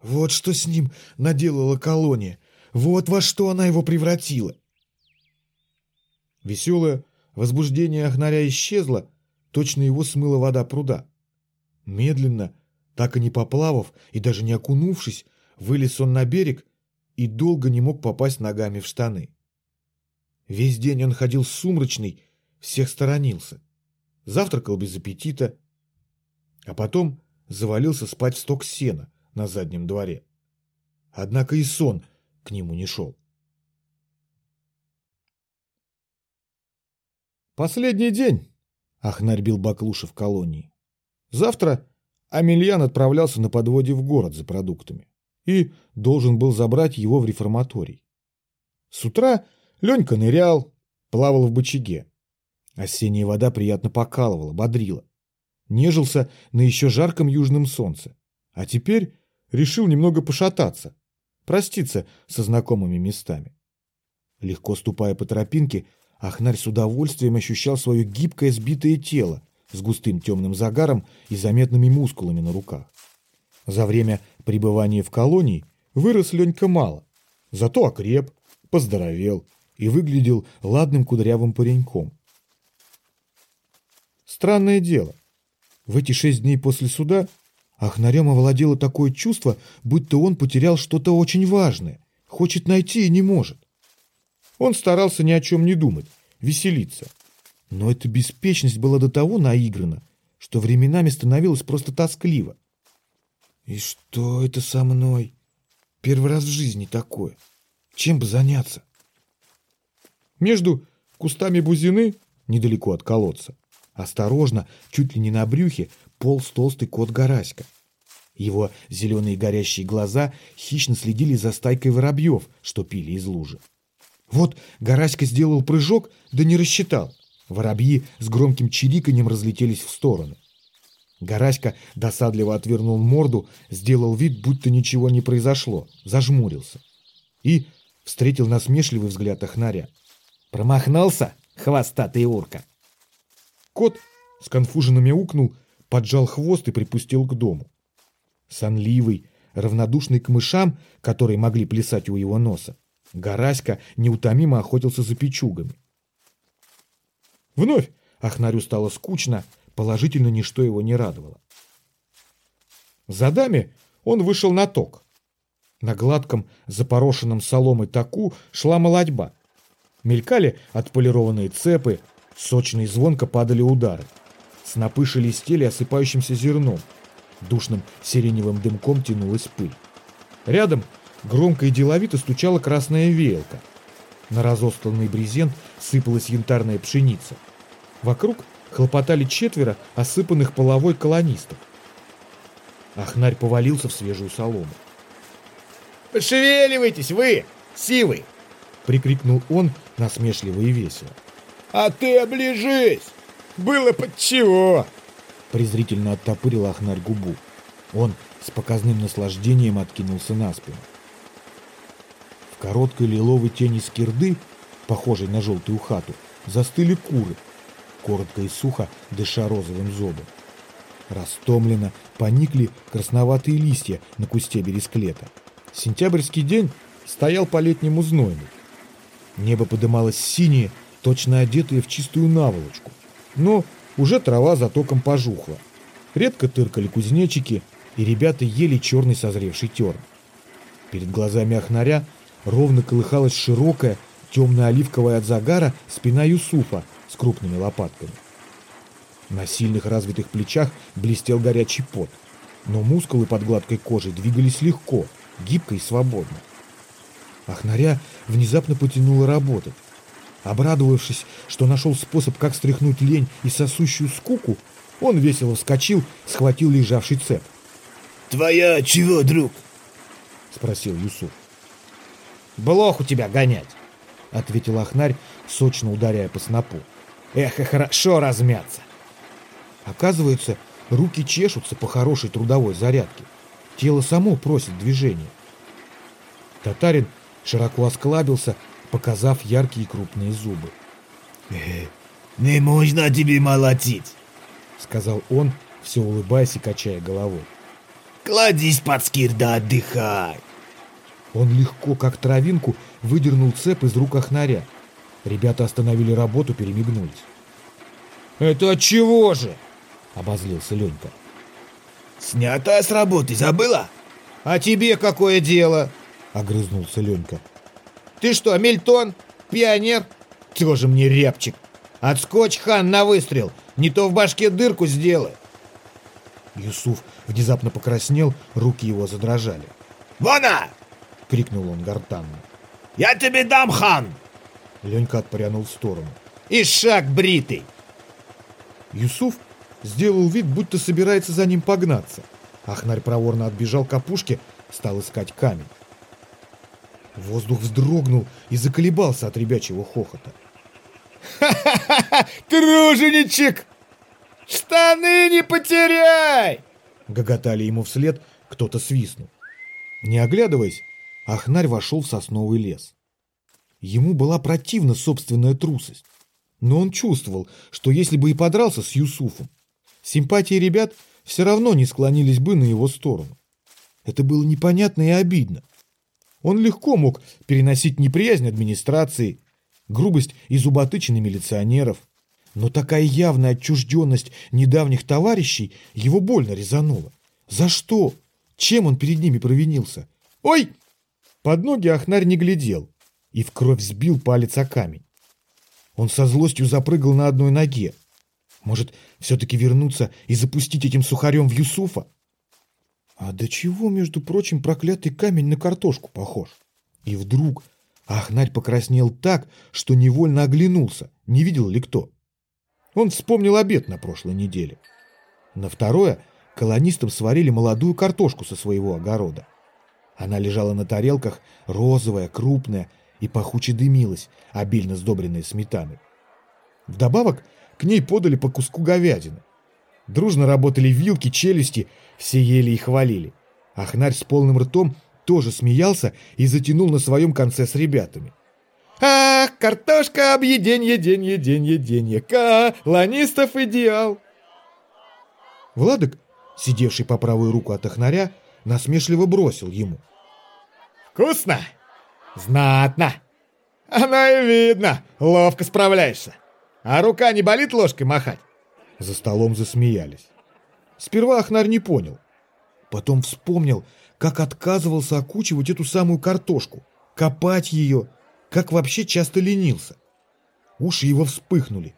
Вот что с ним наделала колония. Вот во что она его превратила. Веселое возбуждение Ахнаря исчезло, точно его смыла вода пруда. Медленно, так и не поплавав и даже не окунувшись, вылез он на берег и долго не мог попасть ногами в штаны. Весь день он ходил сумрачный, всех сторонился. Завтракал без аппетита, а потом завалился спать в сток сена, на заднем дворе. Однако и сон к нему не шел. Последний день, Ахнарь бил Баклуша в колонии. Завтра Амельян отправлялся на подводе в город за продуктами и должен был забрать его в реформаторий. С утра Ленька нырял, плавал в бочаге. Осенняя вода приятно покалывала, бодрила. Нежился на еще жарком южном солнце. А теперь решил немного пошататься, проститься со знакомыми местами. Легко ступая по тропинке, Ахнарь с удовольствием ощущал свое гибкое сбитое тело с густым темным загаром и заметными мускулами на руках. За время пребывания в колонии вырос Ленька мало, зато окреп, поздоровел и выглядел ладным кудрявым пареньком. Странное дело. В эти шесть дней после суда Ахнарем овладело такое чувство, будто он потерял что-то очень важное, хочет найти и не может. Он старался ни о чем не думать, веселиться. Но эта беспечность была до того наиграна, что временами становилось просто тоскливо. И что это со мной? Первый раз в жизни такое. Чем бы заняться? Между кустами бузины, недалеко от колодца, осторожно, чуть ли не на брюхе, полз толстый кот Гараська. Его зеленые горящие глаза хищно следили за стайкой воробьев, что пили из лужи. Вот Гараська сделал прыжок, да не рассчитал. Воробьи с громким чириканьем разлетелись в стороны. Гараська досадливо отвернул морду, сделал вид, будто ничего не произошло, зажмурился. И встретил насмешливый взгляд Ахнаря. «Промахнулся, хвостатый урка!» Кот сконфуженно мяукнул поджал хвост и припустил к дому. Сонливый, равнодушный к мышам, которые могли плясать у его носа, Гораська неутомимо охотился за печугами. Вновь Ахнарю стало скучно, положительно ничто его не радовало. За даме он вышел на ток. На гладком, запорошенном соломой таку шла молодьба. Мелькали отполированные цепы, сочно и звонко падали удары. Снопы шелестели осыпающимся зерном. Душным сиреневым дымком тянулась пыль. Рядом громко и деловито стучала красная веялка. На разостланный брезент сыпалась янтарная пшеница. Вокруг хлопотали четверо осыпанных половой колонистов. Ахнарь повалился в свежую солому. «Пошевеливайтесь вы, сивы!» — прикрикнул он насмешливо и весело. «А ты оближись!» «Было под чего!» — презрительно оттопырил Ахнарь губу. Он с показным наслаждением откинулся на спину. В короткой лиловой тени скирды, похожей на желтую хату, застыли куры, коротко и сухо дыша розовым зобом. Растомленно поникли красноватые листья на кусте бересклета. Сентябрьский день стоял по-летнему знойный. Небо подымалось синее, точно одетое в чистую наволочку. Но уже трава за током пожухла. Редко тыркали кузнечики, и ребята ели черный созревший терн. Перед глазами Ахнаря ровно колыхалась широкая, темно-оливковая от загара спина Юсуфа с крупными лопатками. На сильных развитых плечах блестел горячий пот, но мускулы под гладкой кожей двигались легко, гибко и свободно. Ахнаря внезапно потянуло работать. Обрадовавшись, что нашел способ, как стряхнуть лень и сосущую скуку, он весело вскочил, схватил лежавший цеп. «Твоя чего, друг?» — спросил Юсуф. «Блох у тебя гонять!» — ответил Ахнарь, сочно ударяя по снопу. «Эх, и хорошо размяться!» Оказывается, руки чешутся по хорошей трудовой зарядке. Тело само просит движения. Татарин широко осклабился, показав яркие крупные зубы. «Э, «Не можно тебе молотить!» — сказал он, все улыбаясь и качая головой. «Кладись под скир да отдыхай!» Он легко, как травинку, выдернул цеп из рук Ахнаря. Ребята остановили работу, перемигнулись. «Это от чего же?» — обозлился Ленька. «Снятая с работы, забыла?» «А тебе какое дело?» — огрызнулся Ленька. «Ты что, Мильтон? Пионер? Тоже мне рябчик! Отскочь, хан, на выстрел! Не то в башке дырку сделай!» Юсуф внезапно покраснел, руки его задрожали. «Вона!» — крикнул он гортанно. «Я тебе дам, хан!» Ленька отпрянул в сторону. «И шаг бритый!» Юсуф сделал вид, будто собирается за ним погнаться. Ахнарь проворно отбежал к опушке, стал искать камень. Воздух вздрогнул и заколебался от ребячьего хохота. «Ха-ха-ха! Труженичек! Штаны не потеряй!» Гоготали ему вслед, кто-то свистнул. Не оглядываясь, Ахнарь вошел в сосновый лес. Ему была противна собственная трусость. Но он чувствовал, что если бы и подрался с Юсуфом, симпатии ребят все равно не склонились бы на его сторону. Это было непонятно и обидно. Он легко мог переносить неприязнь администрации, грубость и зуботычины милиционеров, но такая явная отчужденность недавних товарищей его больно резанула. За что? Чем он перед ними провинился? Ой! Под ноги Ахнарь не глядел и в кровь сбил палец о камень. Он со злостью запрыгал на одной ноге. Может, все-таки вернуться и запустить этим сухарем в Юсуфа? А до чего, между прочим, проклятый камень на картошку похож? И вдруг Ахнарь покраснел так, что невольно оглянулся, не видел ли кто. Он вспомнил обед на прошлой неделе. На второе колонистам сварили молодую картошку со своего огорода. Она лежала на тарелках, розовая, крупная, и пахуче дымилась, обильно сдобренная сметаной. Вдобавок к ней подали по куску говядины. Дружно работали вилки, челюсти, все ели и хвалили. Ахнарь с полным ртом тоже смеялся и затянул на своем конце с ребятами. «Ах, картошка, объеденье, денье, денье, денье, колонистов идеал!» Владок, сидевший по правую руку от Ахнаря, насмешливо бросил ему. Вкусно? Знатно. Оно и видно, ловко справляешься. А рука не болит ложкой махать? За столом засмеялись. Сперва Ахнарь не понял. Потом вспомнил, как отказывался окучивать эту самую картошку, копать ее, как вообще часто ленился. Уши его вспыхнули.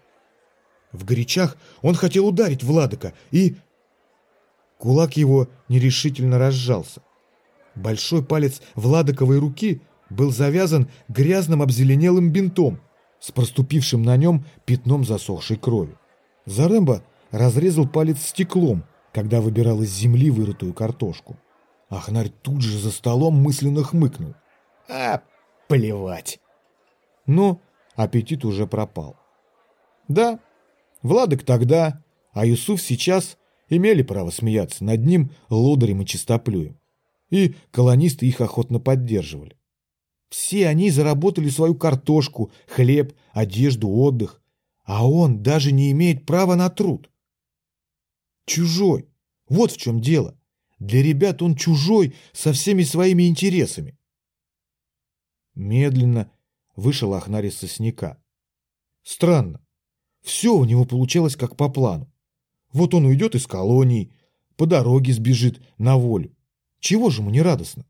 В горячах он хотел ударить Владыка, и... Кулак его нерешительно разжался. Большой палец Владыковой руки был завязан грязным обзеленелым бинтом с проступившим на нем пятном засохшей крови. Заремба разрезал палец стеклом, когда выбирал из земли вырытую картошку. Ахнарь тут же за столом мысленно хмыкнул. А, плевать. Но аппетит уже пропал. Да, Владык тогда, а Юсуф сейчас имели право смеяться над ним лодырем и чистоплюем. И колонисты их охотно поддерживали. Все они заработали свою картошку, хлеб, одежду, отдых, а он даже не имеет права на труд. Чужой. Вот в чем дело. Для ребят он чужой со всеми своими интересами. Медленно вышел Ахнарь из сосняка. Странно. Все у него получалось как по плану. Вот он уйдет из колонии, по дороге сбежит на волю. Чего же ему не радостно?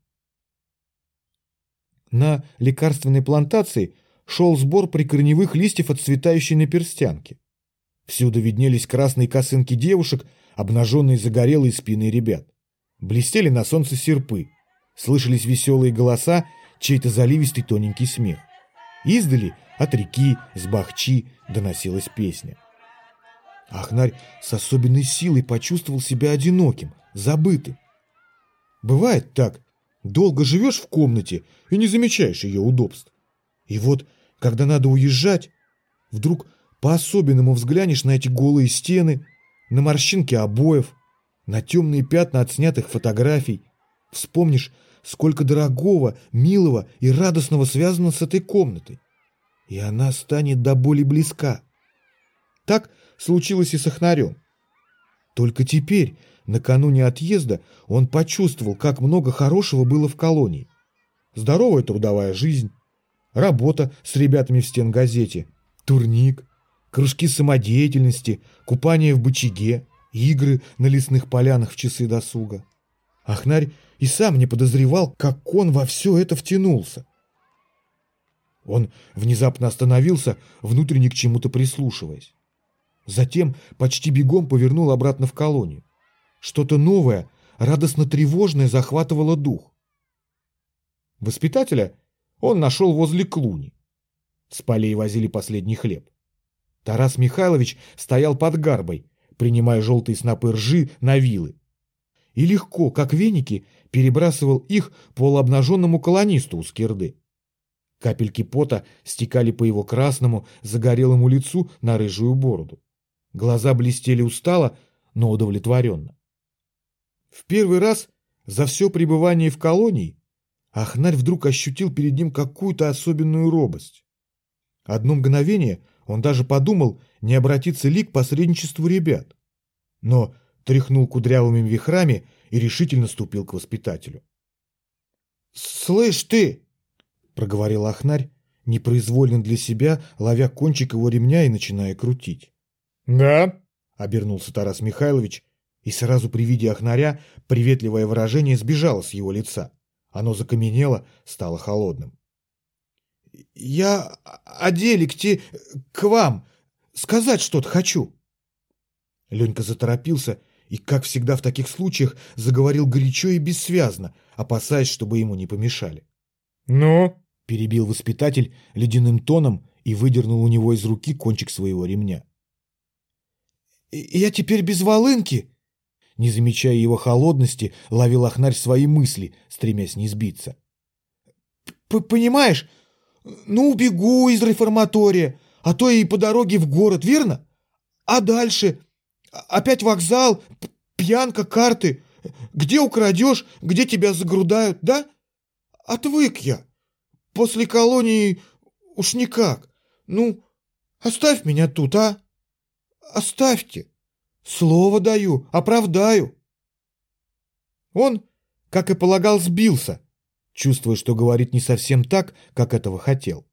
На лекарственной плантации шел сбор прикорневых листьев отцветающей на перстянке. Всюду виднелись красные косынки девушек, обнаженные загорелые спины ребят. Блестели на солнце серпы. Слышались веселые голоса, чей-то заливистый тоненький смех. Издали от реки, с бахчи доносилась песня. Ахнарь с особенной силой почувствовал себя одиноким, забытым. Бывает так, долго живешь в комнате и не замечаешь ее удобств. И вот, когда надо уезжать, вдруг по-особенному взглянешь на эти голые стены, на морщинки обоев, на темные пятна от снятых фотографий, вспомнишь, сколько дорогого, милого и радостного связано с этой комнатой. И она станет до боли близка. Так случилось и с Ахнарем. Только теперь, накануне отъезда, он почувствовал, как много хорошего было в колонии. Здоровая трудовая жизнь, работа с ребятами в стенгазете, турник, кружки самодеятельности, купание в бычаге, игры на лесных полянах в часы досуга. Ахнарь и сам не подозревал, как он во все это втянулся. Он внезапно остановился, внутренне к чему-то прислушиваясь. Затем почти бегом повернул обратно в колонию. Что-то новое, радостно тревожное захватывало дух. Воспитателя он нашел возле клуни. С полей возили последний хлеб. Тарас Михайлович стоял под гарбой, принимая желтые снопы ржи на вилы. И легко, как веники, перебрасывал их полуобнаженному колонисту у скирды. Капельки пота стекали по его красному, загорелому лицу на рыжую бороду. Глаза блестели устало, но удовлетворенно. В первый раз за все пребывание в колонии Ахнарь вдруг ощутил перед ним какую-то особенную робость. Одно мгновение он даже подумал, не обратиться ли к посредничеству ребят. Но тряхнул кудрявыми вихрами и решительно ступил к воспитателю. «Слышь ты!» — проговорил Ахнарь, непроизвольно для себя, ловя кончик его ремня и начиная крутить. «Да?» — обернулся Тарас Михайлович, и сразу при виде Ахнаря приветливое выражение сбежало с его лица. Оно закаменело, стало холодным. «Я о деле к, те, к вам сказать что-то хочу». Ленька заторопился и, как всегда в таких случаях, заговорил горячо и бессвязно, опасаясь, чтобы ему не помешали. «Ну?» — перебил воспитатель ледяным тоном и выдернул у него из руки кончик своего ремня. «Я теперь без волынки!» Не замечая его холодности, ловил Ахнарь свои мысли, стремясь не сбиться. «Понимаешь, ну убегу из реформатория, а то и по дороге в город, верно? А дальше? Опять вокзал, пьянка, карты. Где украдешь, где тебя загрудают, да? Отвык я. После колонии уж никак. Ну, оставь меня тут, а? Оставьте. Слово даю, оправдаю. Он как и полагал, сбился, чувствуя, что говорит не совсем так, как этого хотел.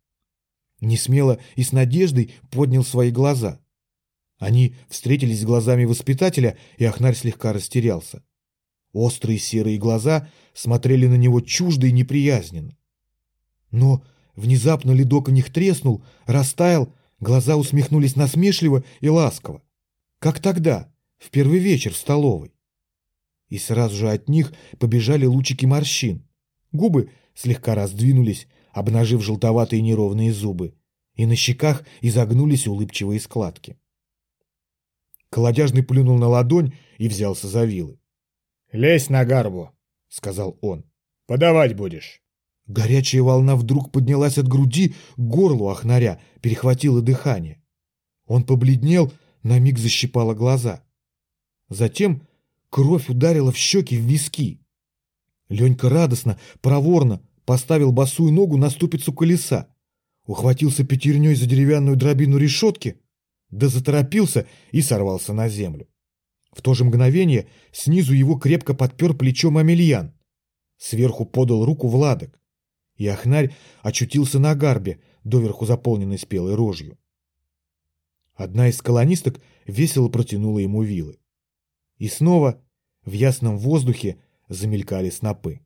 Несмело и с надеждой поднял свои глаза. Они встретились глазами воспитателя, и Ахнарь слегка растерялся. Острые серые глаза смотрели на него чуждо и неприязненно. Но внезапно ледок в них треснул, растаял, глаза усмехнулись насмешливо и ласково. Как тогда, в первый вечер в столовой. И сразу же от них побежали лучики морщин. Губы слегка раздвинулись, обнажив желтоватые неровные зубы, и на щеках изогнулись улыбчивые складки. Колодяжный плюнул на ладонь и взялся за вилы. «Лезь на гарбу», — сказал он. «Подавать будешь». Горячая волна вдруг поднялась от груди к горлу Ахнаря, перехватила дыхание. Он побледнел, на миг защипало глаза. Затем кровь ударила в щеки, в виски. Ленька радостно, проворно поставил босую ногу на ступицу колеса, ухватился пятерней за деревянную дробину решетки, да заторопился и сорвался на землю. В то же мгновение снизу его крепко подпер плечом Амельян. Сверху подал руку Владок, и Ахнарь очутился на гарбе, доверху заполненной спелой рожью. Одна из колонисток весело протянула ему вилы. И снова в ясном воздухе замелькали снопы.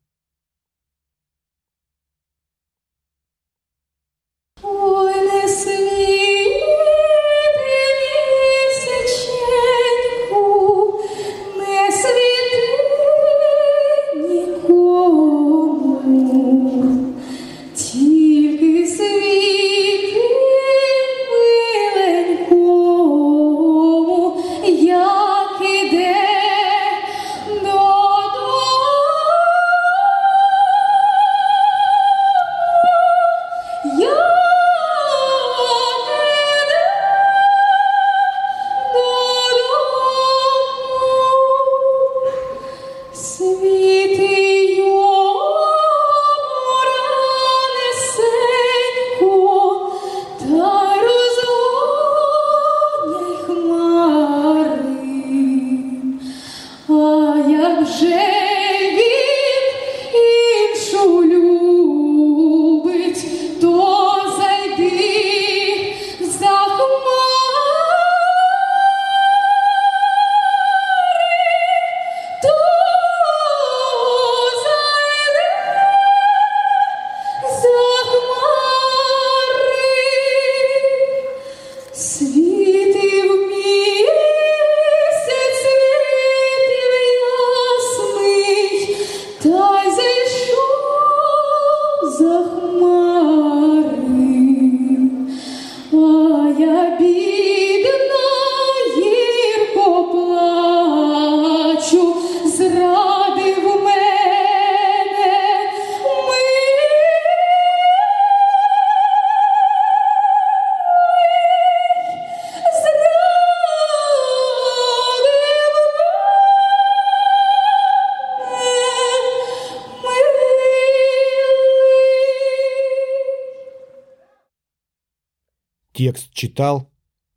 Текст читал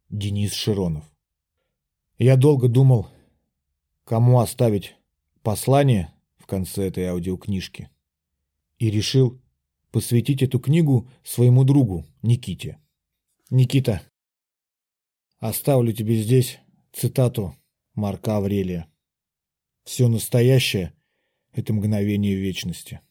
Денис Широнов. Я долго думал, кому оставить послание в конце этой аудиокнижки. И решил посвятить эту книгу своему другу Никите. Никита, оставлю тебе здесь цитату Марка Аврелия. Все настоящее — это мгновение вечности.